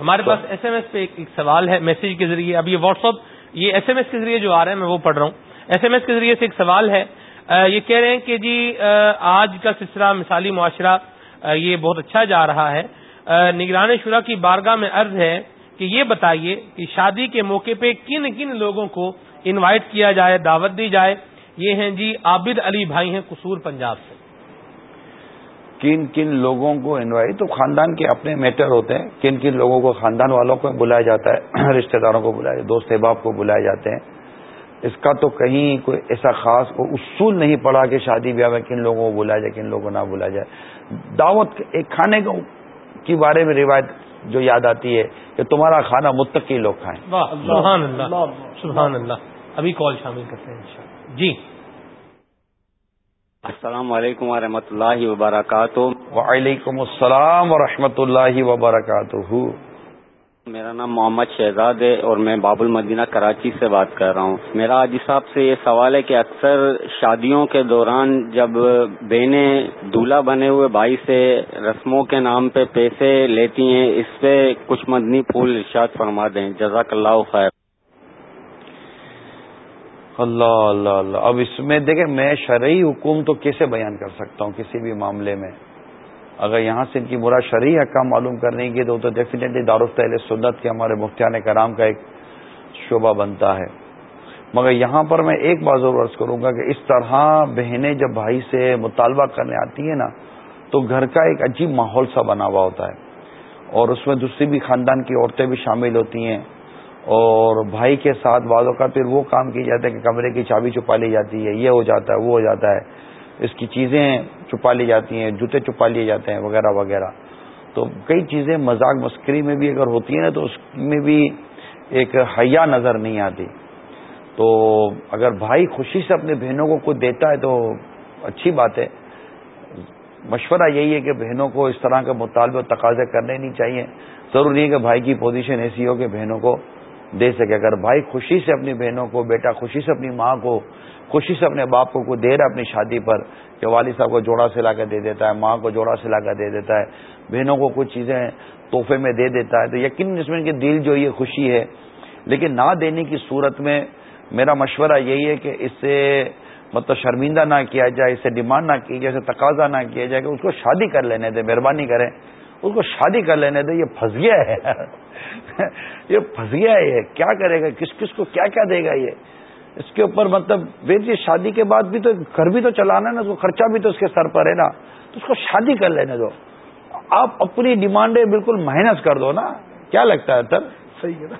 ہمارے پاس ایس ایم ایس پہ ایک سوال ہے میسج کے ذریعے۔ اب یہ واٹس ایپ یہ ایس ایم ایس کے ذریعے جو آ رہے ہیں میں وہ پڑھ رہا ہوں۔ ایس ایم ایس کے ذریعے سے ایک سوال ہے۔ یہ کہہ رہے ہیں کہ جی آج کا سلسلہ مثالی معاشرہ یہ بہت اچھا جا رہا ہے۔ نگران شورا کی بارگاہ میں عرض ہے کہ یہ بتائیے کہ شادی کے موقع پہ کن کن لوگوں کو انوائٹ کیا جائے، دعوت دی جائے؟ یہ ہیں جی عابد علی بھائی ہیں قصور پنجاب سے۔ کن کن لوگوں کو انوائٹ؟ تو خاندان کے اپنے میٹر ہوتے ہیں۔ کن کن لوگوں کو خاندان والوں کو بلایا جاتا ہے، رشتہ داروں کو بلایا دوست احباب کو بلائے جاتے ہیں۔ اس کا تو کہیں کوئی ایسا خاص کوئی اصول نہیں پڑا کہ شادی بیاہ میں کن لوگوں کو بلایا جائے، کن لوگوں کو نہ بلایا جائے۔ دعوت ایک کھانے کا کے بارے میں روایت جو یاد آتی ہے کہ تمہارا کھانا متقی لوگ کھائیں۔ سبحان اللہ سبحان اللہ۔ ابھی کال شامل کرتے ہیں جی۔ السلام علیکم ورحمۃ اللہ وبرکاتہ۔ وعلیکم السلام ورحمۃ اللہ وبرکاتہ۔ میرا نام محمد شہزاد ہے اور میں باب المدینہ کراچی سے بات کر رہا ہوں۔ میرا آج صاحب سے یہ سوال ہے کہ اکثر شادیوں کے دوران جب بہنیں دولہا بنے ہوئے بھائی سے رسموں کے نام پہ پیسے لیتی ہیں، اس پہ کچھ مدنی پھول ارشاد فرما دیں۔ جزاک اللہ خیر۔ اللہ اللہ اللہ۔ اب اس میں دیکھیں، میں شرعی حکوم تو کیسے بیان کر سکتا ہوں کسی بھی معاملے میں؟ اگر یہاں سے ان کی برا شرعی حکام معلوم کرنے کی تو تو ڈیفینیٹلی دارالفعل سنت کے ہمارے مفتیان کرام کا ایک شعبہ بنتا ہے۔ مگر یہاں پر میں ایک بات ضرور عرض کروں گا کہ اس طرح بہنیں جب بھائی سے مطالبہ کرنے آتی ہیں نا، تو گھر کا ایک عجیب ماحول سا بنا ہوا ہوتا ہے۔ اور اس میں دوسری بھی خاندان کی عورتیں بھی شامل ہوتی ہیں۔ اور بھائی کے ساتھ بعضوں کا پھر وہ کام کیا جاتا ہے کہ کمرے کی چابی چھپا لی جاتی ہے، یہ ہو جاتا ہے، وہ ہو جاتا ہے۔ اس کی چیزیں چھپا لی جاتی ہیں، جوتے چھپا لیے جاتے ہیں، وغیرہ وغیرہ۔ تو کئی چیزیں مذاق، مسکری میں بھی اگر ہوتی ہیں نا، تو اس میں بھی ایک حیا نظر نہیں آتی۔ تو اگر بھائی خوشی سے اپنے بہنوں کو کچھ دیتا ہے تو اچھی بات ہے۔ مشورہ یہی ہے کہ بہنوں کو اس طرح کے مطالبے تقاضے کرنے نہیں چاہیے۔ ضروری ہے کہ بھائی کی پوزیشن ایسی ہو کہ بہنوں کو دے سکے۔ اگر بھائی خوشی سے اپنی بہنوں کو، بیٹا خوشی سے اپنی ماں کو، خوشی سے اپنے باپ کو کوئی دے رہا ہے اپنی شادی پر کہ والد صاحب کو جوڑا سلا کر دے دیتا ہے، ماں کو جوڑا سلا کر دے دیتا ہے، بہنوں کو کچھ چیزیں تحفے میں دے دیتا ہے، تو یقین اس میں کہ دل جو یہ خوشی ہے۔ لیکن نہ دینے کی صورت میں میرا مشورہ یہی ہے کہ اس سے مطلب شرمندہ نہ کیا جائے، اسے ڈیمانڈ نہ کی جائے، اسے تقاضا نہ کیا جائے کہ اس کو شادی کر لینے دے، مہربانی کریں۔ اس کو شادی کر لینے دے یہ پھنس گیا ہے۔ یہ پھنس گیا ہے یہ کیا کرے گا؟ کس کس کو کیا کیا دے گا یہ؟ اس کے اوپر مطلب ویسے شادی کے بعد بھی تو گھر بھی تو چلانا ہے نا اس کو خرچہ بھی تو اس کے سر پر ہے نا۔ تو اس کو شادی کر لینے دو۔ آپ اپنی ڈیمانڈیں بالکل مائنس کر دو نا۔ کیا لگتا ہے سر صحیح ہے نا۔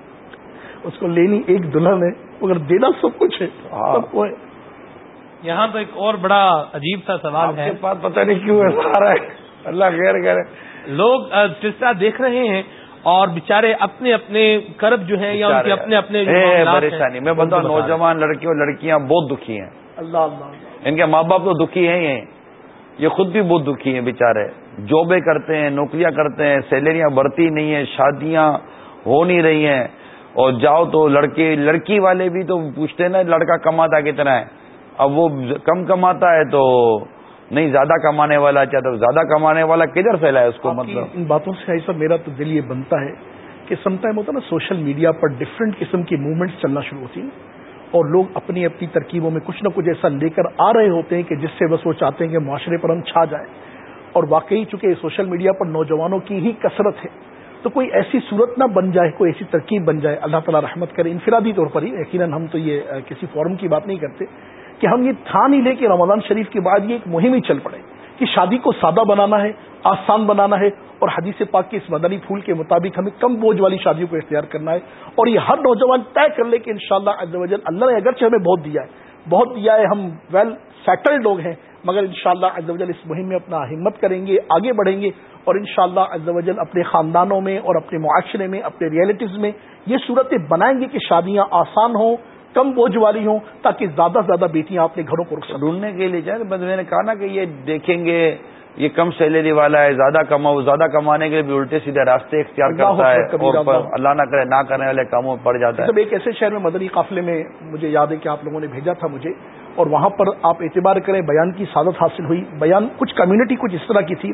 اس کو لینی ایک دلہن ہے مگر دینا سب کچھ ہے۔ ہاں۔ یہاں تو ایک اور بڑا عجیب سا سوال ہے۔ پتہ نہیں کیوں ہے۔ اللہ خیر کرے۔ لوگ سلسلہ دیکھ رہے ہیں اور بےچارے اپنے اپنے کرب جو ہیں یا ان کے اپنے اپنے پریشانی میں بتاؤں نوجوان لڑکے اور لڑکیاں بہت دکھی ہیں۔ اللہ ان کے ماں باپ تو دکھی ہیں ہی یہ خود بھی بہت دکھی ہیں بےچارے جابیں کرتے ہیں نوکریاں کرتے ہیں سیلریاں بڑھتی نہیں ہیں شادیاں ہو نہیں رہی ہیں۔ اور جاؤ تو لڑکے لڑکی والے بھی تو پوچھتے ہیں نا لڑکا کماتا کتنا ہے؟ اب وہ کم کماتا ہے تو نہیں زیادہ کمانے والا چاہتا زیادہ کمانے والا کدھر پھیلا ہے اس کو مطلب؟ ان باتوں سے ایسا میرا تو دل یہ بنتا ہے کہ سم ٹائم ہوتا نا سوشل میڈیا پر ڈفرینٹ قسم کی موومنٹس چلنا شروع ہوتی ہیں اور لوگ اپنی اپنی ترکیبوں میں کچھ نہ کچھ ایسا لے کر آ رہے ہوتے ہیں کہ جس سے بس وہ چاہتے ہیں کہ معاشرے پر ہم چھا جائیں۔ اور واقعی چونکہ سوشل میڈیا پر نوجوانوں کی ہی کثرت ہے تو کوئی ایسی صورت نہ بن جائے کوئی ایسی ترکیب بن جائے اللہ تعالیٰ رحمت کرے انفرادی طور پر ہی یقیناً ہم تو یہ کسی فورم کی بات نہیں کرتے۔ کہ ہم یہ تھا نہیں لے کہ رمضان شریف کے بعد یہ ایک مہم ہی چل پڑے کہ شادی کو سادہ بنانا ہے، آسان بنانا ہے اور حدیث پاک کے اس مدنی پھول کے مطابق ہمیں کم بوجھ والی شادیوں کو اختیار کرنا ہے اور یہ ہر نوجوان طے کر لے کہ انشاءاللہ شاء اللہ اللہ نے اگرچہ ہمیں بہت دیا ہے، بہت دیا ہے، ہم ویل سیٹلڈ لوگ ہیں، مگر انشاءاللہ شاء اللہ اس مہم میں اپنا ہمت کریں گے، آگے بڑھیں گے اور انشاءاللہ شاء اللہ اپنے خاندانوں میں اور اپنے معاشرے میں، اپنے ریئلٹیز میں یہ صورتیں بنائیں گے کہ شادیاں آسان ہوں کم بوجھ والی ہوں تاکہ زیادہ سے زیادہ بیٹیاں اپنے گھروں کو ڈھونڈنے کے لیے جائے میں نے کہا نا کہ یہ دیکھیں گے یہ کم سیلری والا ہے زیادہ کماؤ زیادہ کمانے کے لیے بھی الٹے سیدھے راستے اختیار کرتا ہے اور اللہ نہ کرے نہ کرنے والے کاموں میں پڑ جاتا ہے۔ ایک ایسے شہر میں مدنی قافلے میں مجھے یاد ہے کہ آپ لوگوں نے بھیجا تھا مجھے اور وہاں پر آپ اعتبار کریں بیان کی سعادت حاصل ہوئی۔ بیان کچھ کمیونٹی کچھ اس طرح کی تھی۔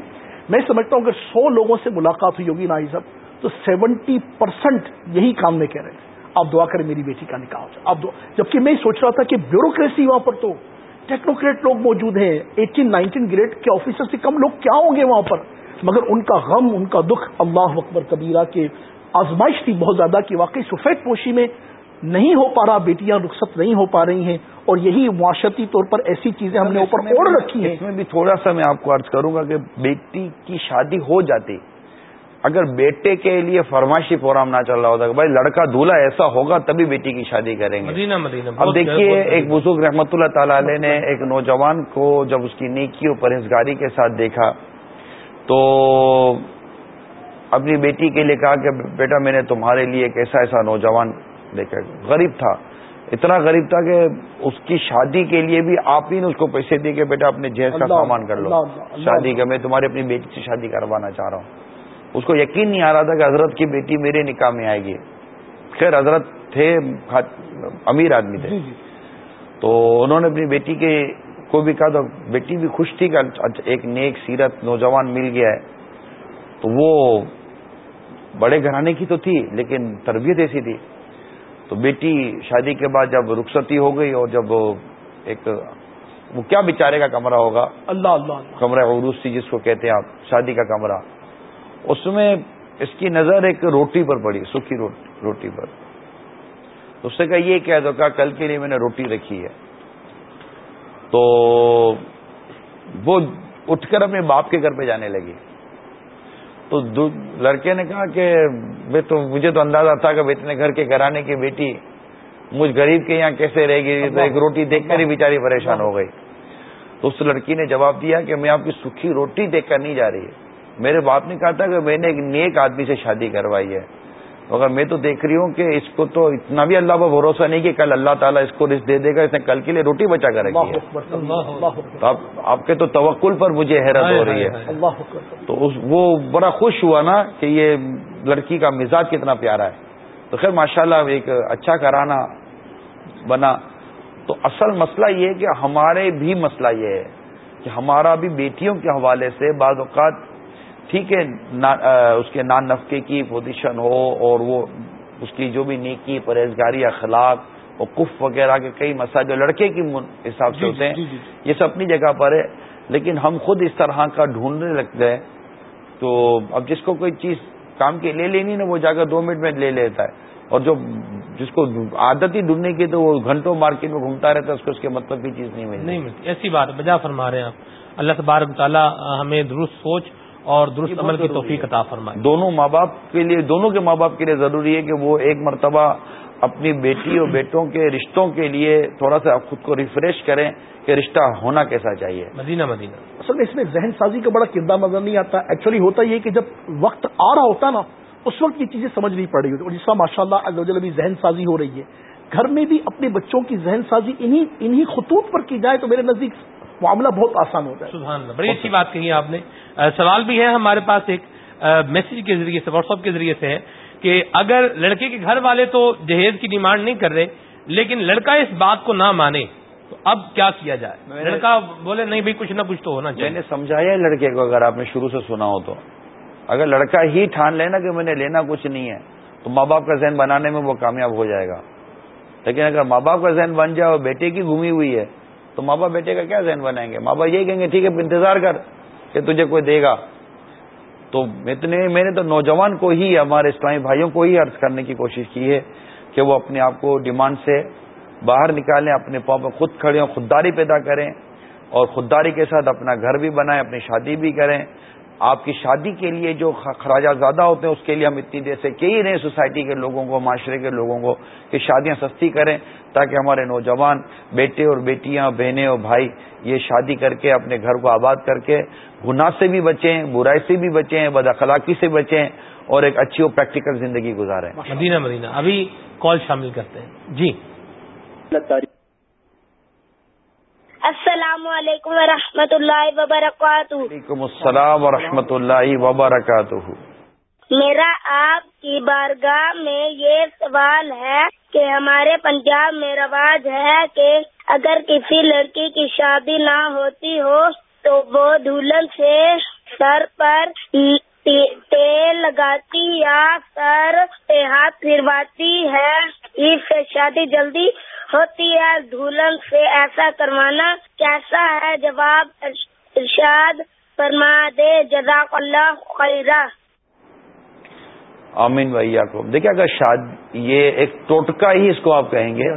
میں سمجھتا ہوں اگر سو لوگوں سے ملاقات ہوئی ہوگی نا صاحب تو سیونٹی پرسینٹ یہی کام میں کہہ رہے تھے۔ آپ دعا کریں میری بیٹی کا نکاح ہو جائے۔ آپ جبکہ میں سوچ رہا تھا کہ بیوروکریسی وہاں پر تو ٹیکنوکریٹ لوگ موجود ہیں۔ ایٹین نائنٹین گریڈ کے آفیسر سے کم لوگ کیا ہوں گے وہاں پر؟ مگر ان کا غم ان کا دکھ اللہ اکبر کبیرہ کے آزمائش تھی بہت زیادہ کہ واقعی سفید پوشی میں نہیں ہو پا رہا بیٹیاں رخصت نہیں ہو پا رہی ہیں۔ اور یہی معاشرتی طور پر ایسی چیزیں ہم نے اوپر اوڑھ رکھی ہیں۔ اس میں بھی تھوڑا سا میں آپ کو عرض کروں گا کہ بیٹی کی شادی ہو جاتی۔ اگر بیٹے کے لیے فرمائشی پروگرام نہ چل رہا ہوتا کہ بھائی لڑکا دولہا ایسا ہوگا تبھی بیٹی کی شادی کریں گے۔ مدینہ مدینہ اب دیکھیے ایک بزرگ رحمت اللہ تعالی علیہ نے ایک نوجوان کو جب اس کی نیکی اور پرہیزگاری کے ساتھ دیکھا تو اپنی بیٹی کے لیے کہا کہ بیٹا میں نے تمہارے لیے ایک ایسا ایسا نوجوان دیکھا۔ غریب تھا۔ اتنا غریب تھا کہ اس کی شادی کے لیے بھی آپ ہی نے اس کو پیسے دے کہ بیٹا اپنے جہیز کا سامان کر لو۔ شادی کا میں تمہاری اپنی بیٹی سے شادی کروانا چاہ رہا ہوں۔ اس کو یقین نہیں آ رہا تھا کہ حضرت کی بیٹی میرے نکاح میں آئے گی۔ خیر حضرت تھے امیر آدمی تھے۔ جی، جی۔ تو انہوں نے اپنی بیٹی کے کو بھی کہا تو بیٹی بھی خوش تھی کہ ایک نیک سیرت نوجوان مل گیا ہے۔ تو وہ بڑے گھرانے کی تو تھی لیکن تربیت ایسی تھی۔ تو بیٹی شادی کے بعد جب رخصتی ہو گئی اور جب ایک وہ کیا بیچارے کا کمرہ ہوگا؟ اللہ اللہ کمرہ عروسی جس کو کہتے ہیں آپ شادی کا کمرہ۔ اس میں اس کی نظر ایک روٹی پر پڑی سکھی روٹی پر۔ اس سے کہا، یہ کہہ دو کہا، کل کے لیے میں نے روٹی رکھی ہے۔ تو وہ اٹھ کر اپنے باپ کے گھر پہ جانے لگی۔ تو لڑکے نے کہا کہ تو مجھے تو اندازہ تھا کہ اتنے گھر کے گھرانے کی بیٹی مجھ غریب کے یہاں کیسے رہے گی تو ایک روٹی دیکھ کر ہی بیچاری پریشان ہو گئی۔ تو اس لڑکی نے جواب دیا کہ میں آپ کی سکھی روٹی دیکھ کر نہیں جا رہی۔ ہے میرے باپ نے کہا تھا کہ میں نے ایک نیک آدمی سے شادی کروائی ہے۔ مگر میں تو دیکھ رہی ہوں کہ اس کو تو اتنا بھی اللہ پر بھروسہ نہیں کہ کل اللہ تعالیٰ اس کو رشت دے دے گا اس نے کل کے لیے روٹی بچا کر رکھی ہے۔ آپ کے تو توکل پر مجھے حیرت ہو رہی ہے۔ تو وہ بڑا خوش ہوا نا کہ یہ لڑکی کا مزاج کتنا پیارا ہے۔ تو خیر ماشاء اللہ ایک اچھا کرانا بنا۔ تو اصل مسئلہ یہ کہ ہمارے بھی مسئلہ یہ ہے کہ ہمارا بھی بیٹیوں کے حوالے سے بعض اوقات ٹھیک ہے اس کے نان نفقے کی پوزیشن ہو اور وہ اس کی جو بھی نیکی پرہیزگاری اخلاق اور کف وغیرہ کے کئی مسائل جو لڑکے کی حساب سے جی، ہوتے ہیں جی، جی، یہ سب اپنی جگہ پر ہے۔ لیکن ہم خود اس طرح کا ڈھونڈنے لگ گئے۔ تو اب جس کو کوئی چیز کام کی لے لینی نا وہ جا کر دو منٹ میں لے لیتا ہے۔ اور جو جس کو عادت ہی ڈھونڈنے کی تو وہ گھنٹوں مارکیٹ میں گھومتا رہتا ہے اس کو اس کے مطلب کی چیز نہیں ملتی۔ نہیں ملتی۔ ایسی بات بجا فرما رہے ہیں آپ۔ اللہ تبارک تعالیٰ ہمیں درست سوچ اور درست عمل کی توفیق عطا فرمائے۔ دونوں ماں باپ کے لیے دونوں کے ماں باپ کے لیے ضروری ہے کہ وہ ایک مرتبہ اپنی بیٹی اور بیٹوں کے رشتوں کے لیے تھوڑا سا خود کو ریفریش کریں کہ رشتہ ہونا کیسا چاہیے۔ مدینہ مدینہ۔ اصل میں اس میں ذہن سازی کا بڑا کردار نظر نہیں آتا۔ ایکچولی ہوتا یہ کہ جب وقت آ رہا ہوتا نا اس وقت یہ چیزیں سمجھ نہیں پڑ رہی ہوتی۔ اور جس کا ماشاء اللہ ابھی ذہن سازی ہو رہی ہے۔ گھر میں بھی اپنے بچوں کی ذہن سازی انہی خطوط پر کی جائے تو میرے نزدیک معاملہ بہت آسان ہوتا ہے۔ سبحان اللہ بڑی اچھی بات کہی آپ نے۔ سوال بھی ہے ہمارے پاس ایک میسج کے ذریعے سے واٹس ایپ کے ذریعے سے ہے کہ اگر لڑکے کے گھر والے تو جہیز کی ڈیمانڈ نہیں کر رہے لیکن لڑکا اس بات کو نہ مانے تو اب کیا کیا جائے؟ لڑکا بولے نہیں بھائی کچھ نہ کچھ تو ہونا چاہیے میں نے سمجھایا لڑکے کو اگر آپ نے شروع سے سنا ہو تو۔ اگر لڑکا ہی ٹھان لینا کہ میں نے لینا کچھ نہیں ہے تو ماں باپ کا ذہن بنانے میں وہ کامیاب ہو جائے گا۔ لیکن اگر ماں باپ کا ذہن بن جائے اور بیٹے کی گھومی ہوئی ہے تو ماں باپ بیٹے کا کیا ذہن بنائیں گے؟ ماں باپ یہی کہیں گے، ٹھیک ہے انتظار کر کہ تجھے کوئی دے گا۔ تو اتنے میں نے تو نوجوان کو ہی ہمارے اسلامی بھائیوں کو ہی عرض کرنے کی کوشش کی ہے کہ وہ اپنے آپ کو ڈیمانڈ سے باہر نکالیں، اپنے پاؤں پہ خود کھڑے ہوں، خودداری پیدا کریں اور خودداری کے ساتھ اپنا گھر بھی بنائیں، اپنی شادی بھی کریں۔ آپ کی شادی کے لیے جو خراجات زیادہ ہوتے ہیں اس کے لیے ہم اتنی دیر سے کہی رہے سوسائٹی کے لوگوں کو معاشرے کے لوگوں کو کہ شادیاں سستی کریں تاکہ ہمارے نوجوان بیٹے اور بیٹیاں بہنیں اور بھائی یہ شادی کر کے اپنے گھر کو آباد کر کے گناہ سے بھی بچیں برائی سے بھی بچیں بد اخلاقی سے بچیں اور ایک اچھی اور پریکٹیکل زندگی گزاریں۔ مدینہ مدینہ۔ ابھی کال شامل کرتے ہیں۔ جی۔ السلام علیکم ورحمۃ اللہ وبرکاتہ۔ وعلیکم السلام ورحمۃ اللہ وبرکاتہ۔ میرا آپ کی بارگاہ میں یہ سوال ہے کہ ہمارے پنجاب میں رواج ہے کہ اگر کسی لڑکی کی شادی نہ ہوتی ہو تو وہ دلہن سے سر پر تیل لگاتی یا سر پہ ہاتھ پھرواتی ہے۔ اس سے شادی جلدی ہوتی ہے دلہن سے ایسا کروانا کیسا ہے؟ جواب ارشاد فرما دے جزاک اللہ خیرہ۔ آمین بھیا کو دیکھیں اگر شاد یہ ایک ٹوٹکا ہی اس کو آپ کہیں گے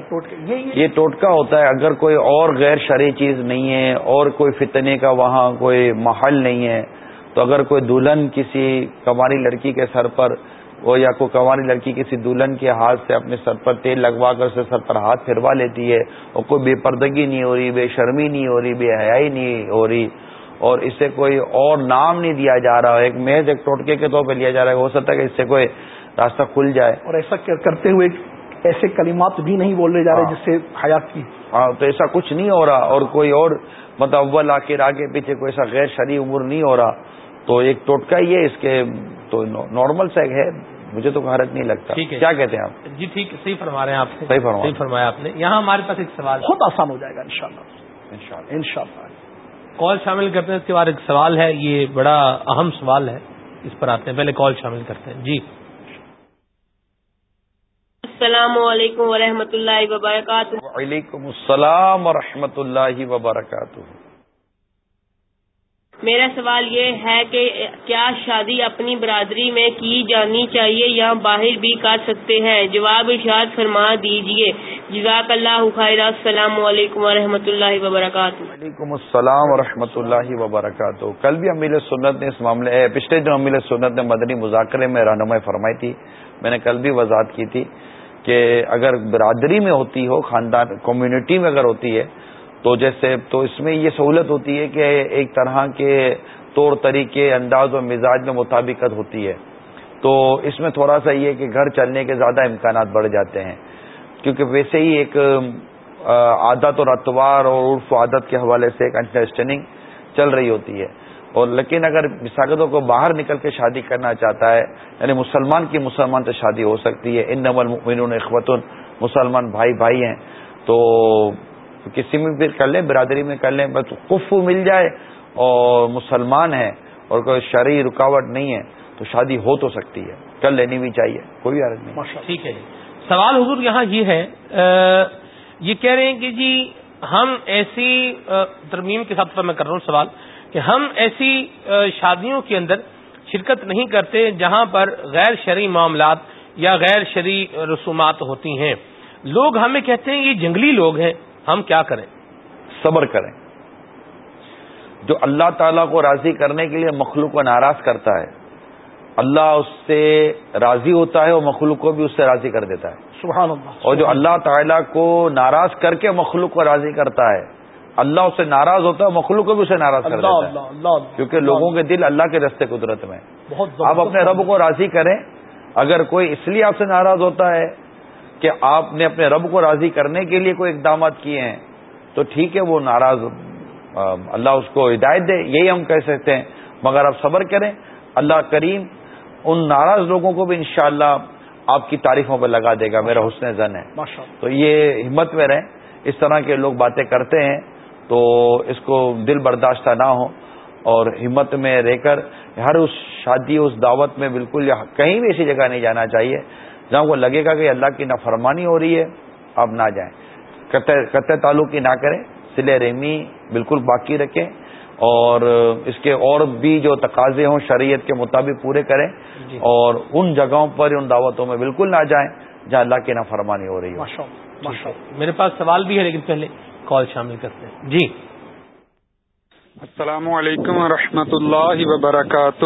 یہ ٹوٹکا ہوتا ہے اگر کوئی اور غیر شرعی چیز نہیں ہے اور کوئی فتنے کا وہاں کوئی محل نہیں ہے تو اگر کوئی دلہن کسی کماری لڑکی کے سر پر وہ یا کوئی کنواری لڑکی کسی دلہن کے ہاتھ سے اپنے سر پر تیل لگوا کر اسے سر پر ہاتھ پھروا لیتی ہے اور کوئی بے پردگی نہیں ہو رہی بے شرمی نہیں ہو رہی بے حیائی نہیں ہو رہی اور اسے کوئی اور نام نہیں دیا جا رہا ایک محض ایک ٹوٹکے کے طور پہ لیا جا رہا ہے ہو سکتا ہے کہ اس سے کوئی راستہ کھل جائے۔ اور ایسا کرتے ہوئے ایسے کلمات بھی نہیں بول رہے جا رہے ہاں۔ جس سے حیات کی۔ ہاں تو ایسا کچھ نہیں ہو رہا اور کوئی اور مطلب اول آخر آگے پیچھے کوئی ایسا غیر شرعی عمر نہیں ہو رہا۔ تو ایک ٹوٹکا ہی ہے اس کے تو نارمل سیگ ہے۔ مجھے تو حرج نہیں لگتا۔ ٹھیک ہے۔ کیا کہتے ہیں آپ؟ جی ٹھیک ہے صحیح فرما رہے ہیں آپ۔ صحیح فرما صحیح فرمایا آپ نے۔ یہاں ہمارے پاس ایک سوال خود آسان ہو جائے گا انشاءاللہ۔ انشاءاللہ۔ انشاءاللہ۔ کال شامل کرتے ہیں اس کے بعد ایک سوال ہے۔ یہ بڑا اہم سوال ہے۔ اس پر آتے ہیں پہلے کال شامل کرتے ہیں۔ جی۔ السلام علیکم ورحمۃ اللہ وبرکاتہ۔ وعلیکم السلام ورحمۃ اللہ وبرکاتہ۔ میرا سوال یہ ہے کہ کیا شادی اپنی برادری میں کی جانی چاہیے یا باہر بھی کر سکتے ہیں؟ جواب ارشاد فرما دیجیے جزاک اللہ خیر السلام علیکم ورحمۃ اللہ وبرکاتہ۔ وعلیکم السلام ورحمۃ اللہ وبرکاتہ۔ کل بھی امیل سنت نے اس معاملے پچھلے دن امیل سنت نے مدنی مذاکرے میں رہنمائی فرمائی تھی۔ میں نے کل بھی وضاحت کی تھی کہ اگر برادری میں ہوتی ہو، خاندان کمیونٹی میں اگر ہوتی ہے تو جیسے تو اس میں یہ سہولت ہوتی ہے کہ ایک طرح کے طور طریقے، انداز و مزاج میں مطابقت ہوتی ہے۔ تو اس میں تھوڑا سا یہ کہ گھر چلنے کے زیادہ امکانات بڑھ جاتے ہیں۔ کیونکہ ویسے ہی ایک عادت اور اتوار اور عرف و عادت کے حوالے سے ایک انڈرسٹینڈنگ چل رہی ہوتی ہے۔ اور لیکن اگر مساگتوں کو باہر نکل کے شادی کرنا چاہتا ہے یعنی مسلمان کی مسلمان سے شادی ہو سکتی ہے۔ ان نمل اخوتن مسلمان بھائی بھائی ہیں۔ تو کسی میں بھی کر لیں، برادری میں کر لیں، بس کف مل جائے اور مسلمان ہے اور کوئی شرعی رکاوٹ نہیں ہے، تو شادی ہو تو سکتی ہے، کر لینی بھی چاہیے، کوئی عرض نہیں۔ ٹھیک ہے جی۔ سوال حضور یہاں یہ ہے یہ کہہ رہے ہیں کہ جی ہم ایسی ترمیم کے ساتھ میں کر رہا ہوں سوال، کہ ہم ایسی شادیوں کے اندر شرکت نہیں کرتے جہاں پر غیر شرعی معاملات یا غیر شرعی رسومات ہوتی ہیں۔ لوگ ہمیں کہتے ہیں یہ جنگلی لوگ ہیں ہم کیا کریں؟ صبر کریں۔ جو اللہ تعالیٰ کو راضی کرنے کے لیے مخلوق کو ناراض کرتا ہے اللہ اس سے راضی ہوتا ہے اور مخلوق کو بھی اس سے راضی کر دیتا ہے۔ سبحان اللہ اور جو اللہ تعالیٰ کو ناراض کر کے مخلوق کو راضی کرتا ہے اللہ اس سے ناراض ہوتا ہے مخلوق کو بھی اسے ناراض کر دیتا ہے۔ کیونکہ لوگوں کے دل اللہ کے رستے قدرت میں آپ اپنے رب کو راضی کریں۔ اگر کوئی اس لیے آپ سے ناراض ہوتا ہے کہ آپ نے اپنے رب کو راضی کرنے کے لیے کوئی اقدامات کیے ہیں تو ٹھیک ہے وہ ناراض اللہ اس کو ہدایت دے یہی ہم کہہ سکتے ہیں۔ مگر آپ صبر کریں اللہ کریم ان ناراض لوگوں کو بھی انشاءاللہ آپ کی تعریفوں پہ لگا دے گا۔ میرا حسن زن ہے۔ تو یہ ہمت میں رہیں۔ اس طرح کے لوگ باتیں کرتے ہیں تو اس کو دل برداشتہ نہ ہو۔ اور ہمت میں رہ کر ہر اس شادی اس دعوت میں بالکل کہیں بھی ایسی جگہ نہیں جانا چاہیے۔ جہاں کو لگے گا کہ اللہ کی نافرمانی ہو رہی ہے آپ نہ جائیں۔ قطع تعلق کی نہ کریں سلے ریمی بالکل باقی رکھیں۔ اور اس کے اور بھی جو تقاضے ہوں شریعت کے مطابق پورے کریں۔ جی۔ اور ان جگہوں پر ان دعوتوں میں بالکل نہ جائیں جہاں اللہ کی نافرمانی ہو رہی ہے۔ میرے پاس سوال بھی ہے لیکن پہلے کال شامل کرتے ہیں۔ جی۔ السلام علیکم و اللہ وبرکاتہ۔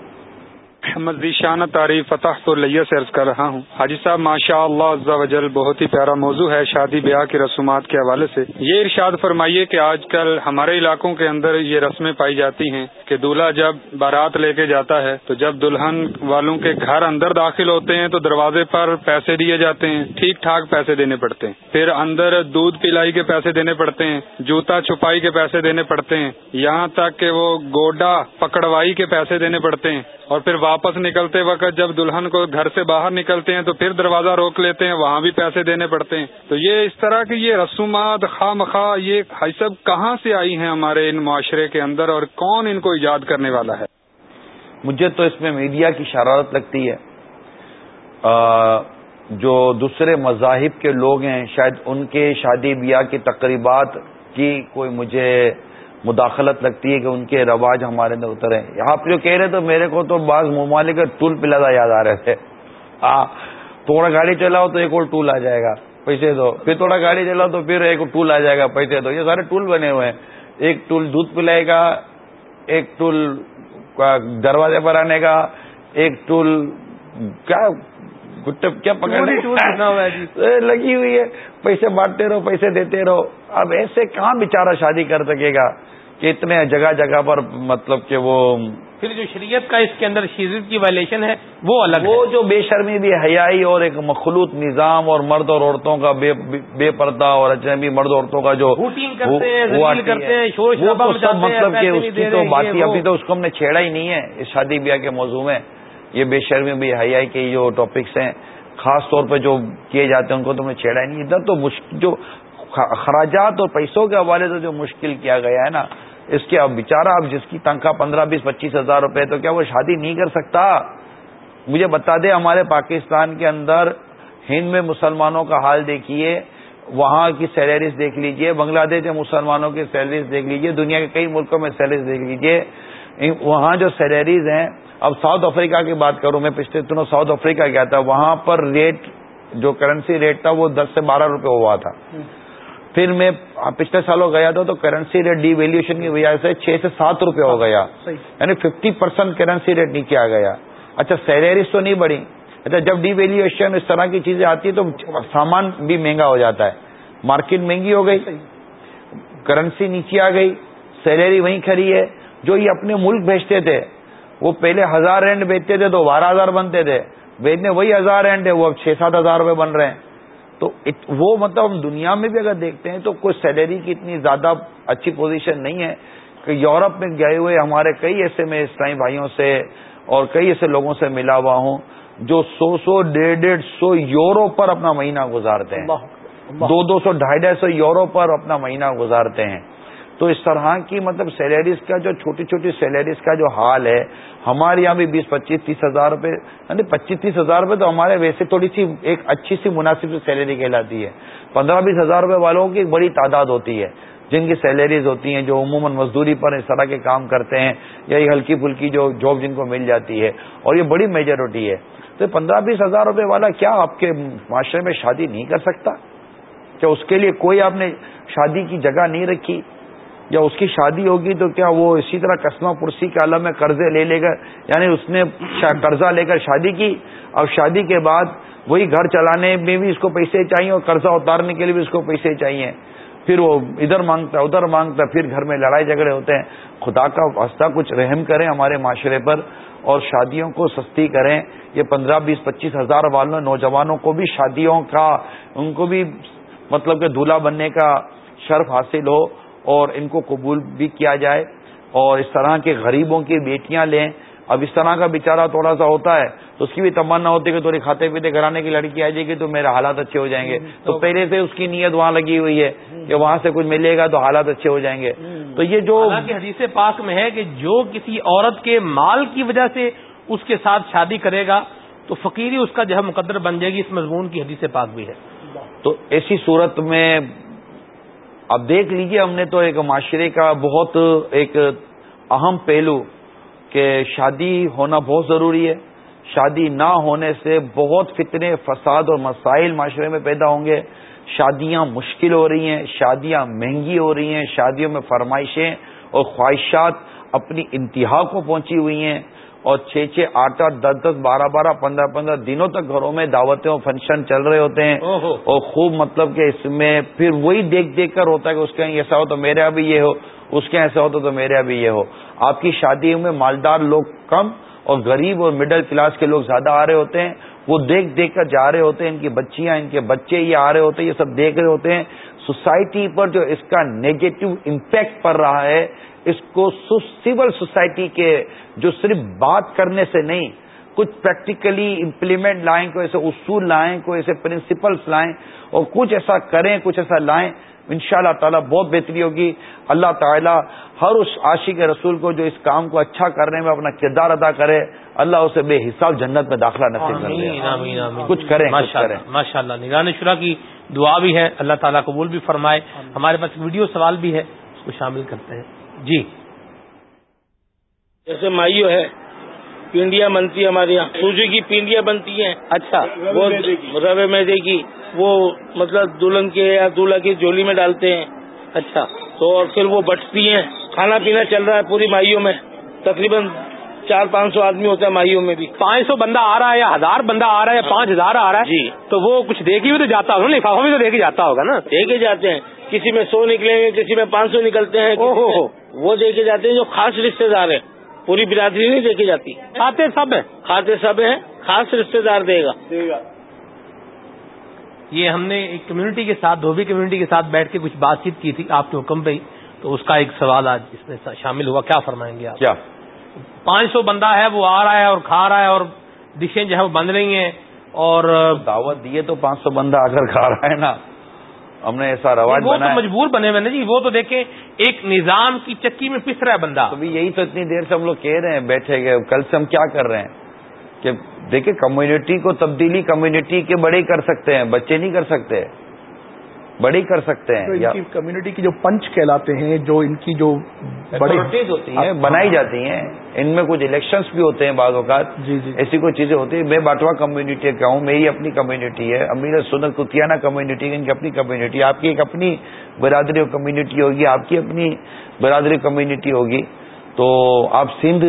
ذیشانہ تعریف فتح تو لیا سے عرض کر رہا ہوں۔ حاجی صاحب ماشاء اللہ عزا وجل بہت ہی پیارا موضوع ہے شادی بیاہ کی رسومات کے حوالے سے۔ یہ ارشاد فرمائیے کہ آج کل ہمارے علاقوں کے اندر یہ رسمیں پائی جاتی ہیں کہ دلہا جب بارات لے کے جاتا ہے تو جب دلہن والوں کے گھر اندر داخل ہوتے ہیں تو دروازے پر پیسے دیے جاتے ہیں، ٹھیک ٹھاک پیسے دینے پڑتے ہیں۔ پھر اندر دودھ پلائی کے پیسے دینے پڑتے ہیں، جوتا چھپائی کے پیسے دینے پڑتے ہیں۔ یہاں تک کہ وہ گوڈا پکڑوائی کے پیسے دینے پڑتے ہیں۔ اور پھر واپس نکلتے وقت جب دلہن کو گھر سے باہر نکلتے ہیں تو پھر دروازہ روک لیتے ہیں، وہاں بھی پیسے دینے پڑتے ہیں۔ تو یہ اس طرح کی یہ رسومات خواہ مخواہ یہ سب کہاں سے آئی ہیں ہمارے ان معاشرے کے اندر اور کون ان کو ایجاد کرنے والا ہے؟ مجھے تو اس میں میڈیا کی شرارت لگتی ہے۔ جو دوسرے مذاہب کے لوگ ہیں، شاید ان کے شادی بیاہ کی تقریبات کی کوئی مجھے مداخلت لگتی ہے کہ ان کے رواج ہمارے اندر اترے آپ جو کہہ رہے تو میرے کو تو بعض ممالک ٹول پلادا یاد آ رہے تھے۔ ہاں تھوڑا گاڑی چلاؤ تو ایک اور ٹول آ جائے گا، پیسے دو۔ پھر تھوڑا گاڑی چلاؤ تو پھر ایک ٹول آ جائے گا، پیسے دو۔ یہ سارے ٹول بنے ہوئے ہیں۔ ایک ٹول دودھ پلائے گا، ایک ٹول دروازے پر آنے کا، ایک ٹول کیا کیا پکڑ جی۔ لگی ہوئی ہے۔ پیسے بانٹتے رہو پیسے دیتے رہو۔ اب ایسے کہاں بےچارا شادی کر سکے گا کہ اتنے جگہ جگہ پر مطلب کہ وہ پھر جو شریعت کا اس کے اندر شریعت کی وائلیشن ہے وہ الگ وہ جو بے شرمی بھی حیائی اور ایک مخلوط نظام اور مرد اور عورتوں کا بے بے پردہ اور اجنبی مرد عورتوں کا جو مطلب کہ اس کی تو بات ہی ابھی تو اس کو ہم نے چھیڑا ہی نہیں ہے۔ اس شادی بیاہ کے موضوع میں یہ بے شرمی بھی حیائی کے جو ٹاپکس ہیں، خاص طور پہ جو کیے جاتے ہیں، ان کو تو ہم نے چھیڑا ہی نہیں۔ ادھر تو جو خراجات اور پیسوں کے حوالے سے جو مشکل کیا گیا ہے نا، اس کے اب بےچارا اب جس کی تنخواہ پندرہ، بیس، پچیس ہزار روپے تو کیا وہ شادی نہیں کر سکتا؟ مجھے بتا دے ہمارے پاکستان کے اندر ہند میں مسلمانوں کا حال دیکھیے، وہاں کی سیلریز دیکھ لیجیے، بنگلہ دیش میں مسلمانوں کی سیلریز دیکھ لیجیے، دنیا کے کئی ملکوں میں سیلریز دیکھ لیجیے۔ وہاں جو سیلریز ہیں اب ساؤتھ افریقہ کی بات کروں میں پچھلے دنوں ساؤتھ افریقہ گیا تھا وہاں پر ریٹ جو کرنسی ریٹ تھا وہ دس سے بارہ روپے ہوا تھا۔ پھر میں پچھلے سالوں گیا تھا تو کرنسی ریٹ ڈی ویلیوشن کی وجہ سے چھ سے سات روپے ہو گیا۔ یعنی ففٹی پرسینٹ کرنسی ریٹ نیچے آ گیا۔ اچھا سیلریز تو نہیں بڑھی۔ اچھا جب ڈی ویلیویشن اس طرح کی چیزیں آتی ہیں تو سامان بھی مہنگا ہو جاتا ہے۔ مارکیٹ مہنگی ہو گئی۔ کرنسی نیچے آ گئی۔ سیلری وہیں کھڑی ہے۔ جو یہ اپنے ملک بھیجتے تھے وہ پہلے ہزار رینڈ بیچتے تھے تو بارہ ہزار بنتے تھے۔ بیچنے وہی ہزار رینڈ ہے وہ اب چھ سات ہزار روپے بن رہے ہیں۔ تو وہ مطلب ہم دنیا میں بھی اگر دیکھتے ہیں تو کوئی سیلری کی اتنی زیادہ اچھی پوزیشن نہیں ہے کہ یورپ میں گئے ہوئے ہمارے کئی ایسے میں اسلائی بھائیوں سے اور کئی ایسے لوگوں سے ملا ہوا ہوں جو سو سو ڈیڑھ ڈیڑھ سو یورو پر اپنا مہینہ گزارتے ہیں۔ دو دو سو ڈھائی ڈھائی سو یورو پر اپنا مہینہ گزارتے ہیں۔ تو اس طرح کی مطلب سیلریز کا جو چھوٹی چھوٹی سیلریز کا جو حال ہے، ہمارے یہاں بھی بیس، پچیس، تیس ہزار روپے یعنی پچیس، تیس ہزار روپے تو ہمارے ویسے تھوڑی سی ایک اچھی سی مناسب سیلری کہلاتی ہے۔ پندرہ، بیس ہزار روپے والوں کی ایک بڑی تعداد ہوتی ہے۔ جن کی سیلریز ہوتی ہیں، جو عموماً مزدوری پر اس طرح کے کام کرتے ہیں، یا یہ ہلکی پھلکی جو جاب جن کو مل جاتی ہے، اور یہ بڑی میجورٹی ہے۔ تو پندرہ، بیس ہزار روپے والا کیا آپ کے معاشرے میں شادی نہیں کر سکتا؟ کیا اس کے لیے کوئی آپ نے شادی کی جگہ نہیں رکھی؟ یا اس کی شادی ہوگی تو کیا وہ اسی طرح کسمہ پرسی کے عالم میں قرضے لے لے کر یعنی اس نے قرضہ لے کر شادی کی، اور شادی کے بعد وہی گھر چلانے میں بھی اس کو پیسے چاہیے اور قرضہ اتارنے کے لیے بھی اس کو پیسے چاہیے۔ پھر وہ ادھر مانگتا ہے ادھر مانگتا ہے پھر گھر میں لڑائی جھگڑے ہوتے ہیں۔ خدا کا واسطہ کچھ رحم کریں ہمارے معاشرے پر اور شادیوں کو سستی کریں۔ یہ پندرہ، بیس، پچیس ہزار والوں نوجوانوں کو بھی شادیوں کا، ان کو بھی مطلب کہ دلہا بننے کا شرف حاصل ہو۔ اور ان کو قبول بھی کیا جائے اور اس طرح کے غریبوں کی بیٹیاں لیں۔ اب اس طرح کا بیچارہ تھوڑا سا ہوتا ہے تو اس کی بھی تمنا ہوتی ہے کہ تھوڑی کھاتے پیتے گھرانے کی لڑکی آ جائے گی تو میرے حالات اچھے ہو جائیں گے۔ تو پہلے سے اس کی نیت وہاں لگی ہوئی ہے کہ وہاں سے کچھ ملے گا تو حالات اچھے ہو جائیں گے۔ تو یہ جو حدیث پاک میں ہے کہ جو کسی عورت کے مال کی وجہ سے اس کے ساتھ شادی کرے گا تو فقیری اس کا جو ہے مقدر بن جائے گی۔ اس مضمون کی حدیث پاک بھی ہے۔ تو ایسی صورت میں اب دیکھ لیجیے، ہم نے تو ایک معاشرے کا بہت ایک اہم پہلو کہ شادی ہونا بہت ضروری ہے۔ شادی نہ ہونے سے بہت فتنے، فساد اور مسائل معاشرے میں پیدا ہوں گے۔ شادیاں مشکل ہو رہی ہیں، شادیاں مہنگی ہو رہی ہیں، شادیوں میں فرمائشیں اور خواہشات اپنی انتہا کو پہنچی ہوئی ہیں۔ اور چھ چھ آٹھ آٹھ دس دس بارہ بارہ پندرہ پندرہ دنوں تک گھروں میں دعوتیں اور فنکشن چل رہے ہوتے ہیں اور خوب مطلب کہ اس میں پھر وہی دیکھ دیکھ کر ہوتا ہے کہ اس کے ایسا ہو تو میرے بھی یہ ہو اس کے ایسا ہوتا تو میرے بھی یہ ہو۔ آپ کی شادی میں مالدار لوگ کم اور غریب اور مڈل کلاس کے لوگ زیادہ آ رہے ہوتے ہیں۔ وہ دیکھ دیکھ کر جا رہے ہوتے ہیں ان کی بچیاں ان کے بچے یہ آ رہے ہوتے ہیں یہ سب دیکھ رہے ہوتے ہیں۔ سوسائٹی پر جو اس کا نیگیٹو امپیکٹ پڑ رہا ہے اس کو سول سوسائٹی کے جو صرف بات کرنے سے نہیں کچھ پریکٹیکلی امپلیمنٹ لائیں کوئی ایسے اصول لائیں کوئی ایسے پرنسپلس لائیں اور کچھ ایسا کریں کچھ ایسا لائیں ان شاء اللہ تعالیٰ بہت بہتری ہوگی۔ اللہ تعالیٰ ہر اس عاشق رسول کو جو اس کام کو اچھا کرنے میں اپنا کردار ادا کرے اللہ اسے بے حساب جنت میں داخلہ نصیب کر کچھ کریں ماشاء اللہ نگران شرح کی دعا بھی ہے اللہ تعالیٰ قبول بھی فرمائے۔ ہمارے پاس ویڈیو سوال بھی ہے اس کو شامل کرتے ہیں۔ جی۔ جیسے مائیو ہے پنڈیا بنتی ہے ہمارے یہاں۔ سوجی کی پنڈیا بنتی ہیں۔ اچھا وہ روے میدے کی وہ مطلب دلہن کے یا دلہا کی جولی میں ڈالتے ہیں۔ اچھا۔ تو اور پھر وہ بٹتی ہیں۔ کھانا پینا چل رہا ہے پوری مائیوں میں۔ تقریباً چار پانچ سو آدمی ہوتا ہے مائیوں میں بھی۔ پانچ سو بندہ آ رہا ہے یا ہزار بندہ آ رہا ہے یا پانچ ہزار آ رہا ہے جی۔ تو وہ کچھ دیکھ ہی تو جاتا ہوگا لفافہ بھی تو دیکھ جاتا ہوگا نا۔ دیکھے جاتے ہیں۔ کسی میں سو نکلیں گے کسی میں پانچ سو نکلتے ہیں۔ وہ دیکھے جاتے ہیں جو خاص رشتے دار ہیں۔ پوری برادری نہیں دیکھی جاتی۔ کھاتے سب ہیں۔ کھاتے سب ہیں۔ خاص رشتے دار دے گا۔ یہ ہم نے ایک کمیونٹی کے ساتھ دھوبی کمیونٹی کے ساتھ بیٹھ کے کچھ بات چیت کی تھی آپ کے حکم پہ ہی۔ تو اس کا ایک سوال آج اس میں شامل ہوا۔ کیا فرمائیں گے آپ؟ کیا؟ پانچ سو بندہ ہے وہ آ رہا ہے اور کھا رہا ہے اور ڈشیں جو ہے وہ بن رہی ہیں اور دعوت دیے تو پانچ سو بندہ آ کر کھا رہا ہے نا۔ ہم نے ایسا رواج وہ تو مجبور بنے ہوئے نا جی وہ تو دیکھیں ایک نظام کی چکی میں پس رہا ہے بندہ۔ تو یہی تو اتنی دیر سے ہم لوگ کہہ رہے ہیں بیٹھے گئے کل سے ہم کیا کر رہے ہیں؟ کہ دیکھیں کمیونٹی کو تبدیلی کمیونٹی کے بڑے کر سکتے ہیں بچے نہیں کر سکتے۔ بڑی کر سکتے ہیں ان یا کی کمیونٹی کی جو پنچ کہلاتے ہیں جو ان کی جو Authorities ہوتی ہیں بنائی جاتی ہیں۔ ان میں کچھ الیکشنز بھی ہوتے ہیں بعض اوقات۔ جی جی۔ ایسی کوئی چیزیں ہوتی ہیں۔ میں باٹوا کمیونٹی کا ہوں میری اپنی کمیونٹی ہے۔ امیر سنت کتیانہ کمیونٹی ان کی اپنی کمیونٹی آپ کی ایک اپنی برادری کمیونٹی ہوگی آپ کی اپنی برادری کمیونٹی ہوگی۔ تو آپ سندھ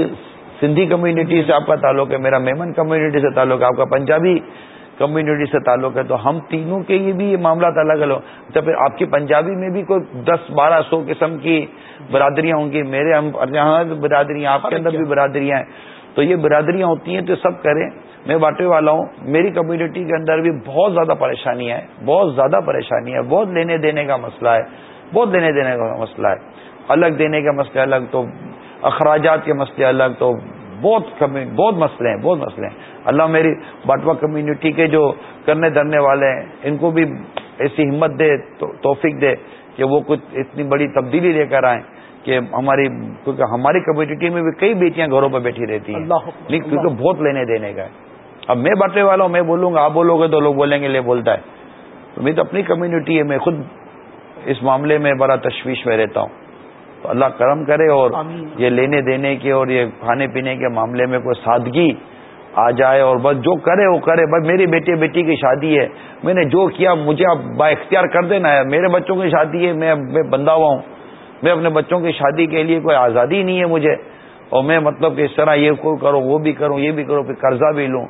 سندھی کمیونٹی سے آپ کا تعلق ہے میرا میمن کمیونٹی سے تعلق ہے آپ کا پنجابی کمیونٹی سے تعلق ہے تو ہم تینوں کے یہ بھی یہ معاملات الگ الگ اچھا پھر آپ کی پنجابی میں بھی کوئی دس بارہ سو قسم کی برادریاں ہوں گی۔ میرے ہم یہاں بھی برادریاں، آپ کے اندر بھی برادریاں ہیں۔ تو یہ برادریاں ہوتی ہیں تو سب کریں۔ میں باٹے والا ہوں۔ میری کمیونٹی کے اندر بھی بہت زیادہ پریشانیاں ہیں بہت زیادہ پریشانی ہے۔ بہت لینے دینے کا مسئلہ ہے۔ بہت لینے دینے کا مسئلہ ہے۔ الگ دینے کا مسئلہ الگ تو اخراجات کے مسئلے الگ تو بہت کمی، بہت مسئلے ہیں، بہت مسئلے ہیں۔ اللہ میری باٹوا کمیونٹی کے جو کرنے دھرنے والے ہیں ان کو بھی ایسی ہمت دے توفیق دے کہ وہ کچھ اتنی بڑی تبدیلی لے کر آئیں کہ ہماری کیونکہ ہماری کمیونٹی میں بھی کئی بیٹیاں گھروں پہ بیٹھی رہتی ہیں۔ کیونکہ بہت لینے دینے کا ہے۔ اب میں باٹے والا ہوں میں بولوں گا آپ بولو گے تو لوگ بولیں گے لے بولتا ہے۔ تو میری تو اپنی کمیونٹی ہے میں خود اس معاملے میں بڑا تشویش میں رہتا ہوں۔ تو اللہ کرم کرے اور یہ لینے دینے کے اور یہ کھانے پینے کے معاملے میں کوئی سادگی آ جائے اور بس جو کرے وہ کرے بس میری بیٹی بیٹی کی شادی ہے۔ میں نے جو کیا مجھے اب با اختیار کر دینا ہے۔ میرے بچوں کی شادی ہے میں میں بندہ ہوا ہوں۔ میں اپنے بچوں کی شادی کے لیے کوئی آزادی نہیں ہے مجھے۔ اور میں مطلب کہ اس طرح یہ کوئی کروں وہ بھی کروں یہ بھی کروں پھر قرضہ بھی لوں۔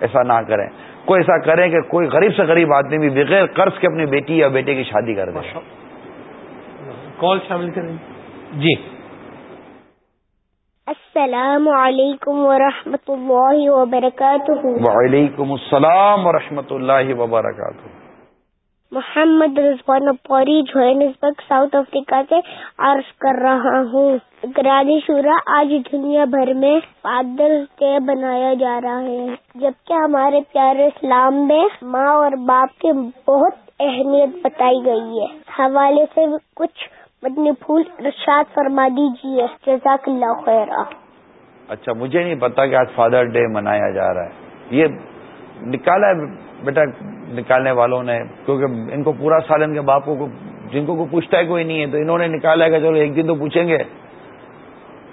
ایسا نہ کریں۔ کوئی ایسا کریں کہ کوئی غریب سے غریب آدمی بھی بغیر قرض کے اپنی بیٹی یا بیٹے کی شادی کر دیں کال شامل کریں۔ جی۔ السلام علیکم ورحمۃ اللہ وبرکاتہ. وعلیکم السلام ورحمۃ اللہ وبرکاتہ. محمد رضوان پوری جوہنسبرگ ساؤتھ افریقہ سے عرض کر رہا ہوں. گرانی شورا آج دنیا بھر میں فادرز ڈے بنایا جا رہا ہے جبکہ ہمارے پیارے اسلام میں ماں اور باپ کی بہت اہمیت بتائی گئی ہے۔ حوالے سے کچھ مدنی پھول ارشاد فرما دیجیے جزاک اللہ خیر اچھا مجھے نہیں پتا کہ آج فادر ڈے منایا جا رہا ہے۔ یہ نکالا ہے بیٹا نکالنے والوں نے کیونکہ ان کو پورا سال ان کے باپ کو جن کو کوئی پوچھتا ہے کوئی نہیں ہے تو انہوں نے نکالا ہے کہ چلو ایک دن تو پوچھیں گے۔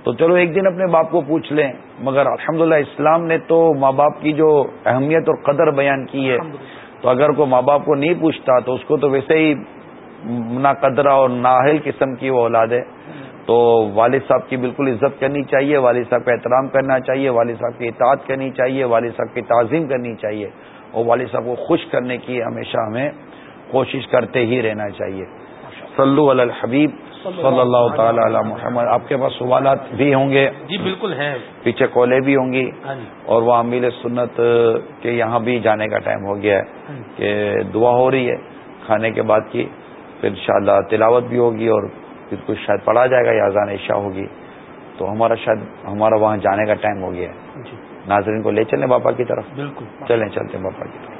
تو چلو ایک دن اپنے باپ کو پوچھ لیں۔ مگر الحمدللہ اسلام نے تو ماں باپ کی جو اہمیت اور قدر بیان کی ہے تو اگر کوئی ماں باپ کو نہیں پوچھتا تو اس کو تو ویسے ہی نہ قدرہ اور نااہل قسم کی وہ اولاد ہے تو والد صاحب کی بالکل عزت کرنی چاہیے والد صاحب کا احترام کرنا چاہیے والد صاحب کی اطاعت کرنی چاہیے والد صاحب کی تعظیم کرنی چاہیے۔ اور والد صاحب کو خوش کرنے کی ہمیشہ ہمیں کوشش کرتے ہی رہنا چاہیے۔ صلو علی الحبیب صلی اللہ تعالی علی محمد۔ آپ کے پاس سوالات بھی ہوں گے۔ جی بالکل ہیں۔ پیچھے کولے بھی ہوں گی۔ اور وہ امیل سنت کے یہاں بھی جانے کا ٹائم ہو گیا ہے کہ دعا ہو رہی ہے کھانے کے بعد کی۔ پھر انشاءاللہ تلاوت بھی ہوگی اور پھر کچھ شاید پڑھا جائے گا یا اذان عشاء ہوگی تو ہمارا شاید ہمارا وہاں جانے کا ٹائم ہو گیا ہے۔ ناظرین کو لے چلیں باپا کی طرف۔ بالکل۔ چلیں چلتے ہیں باپا کی طرف۔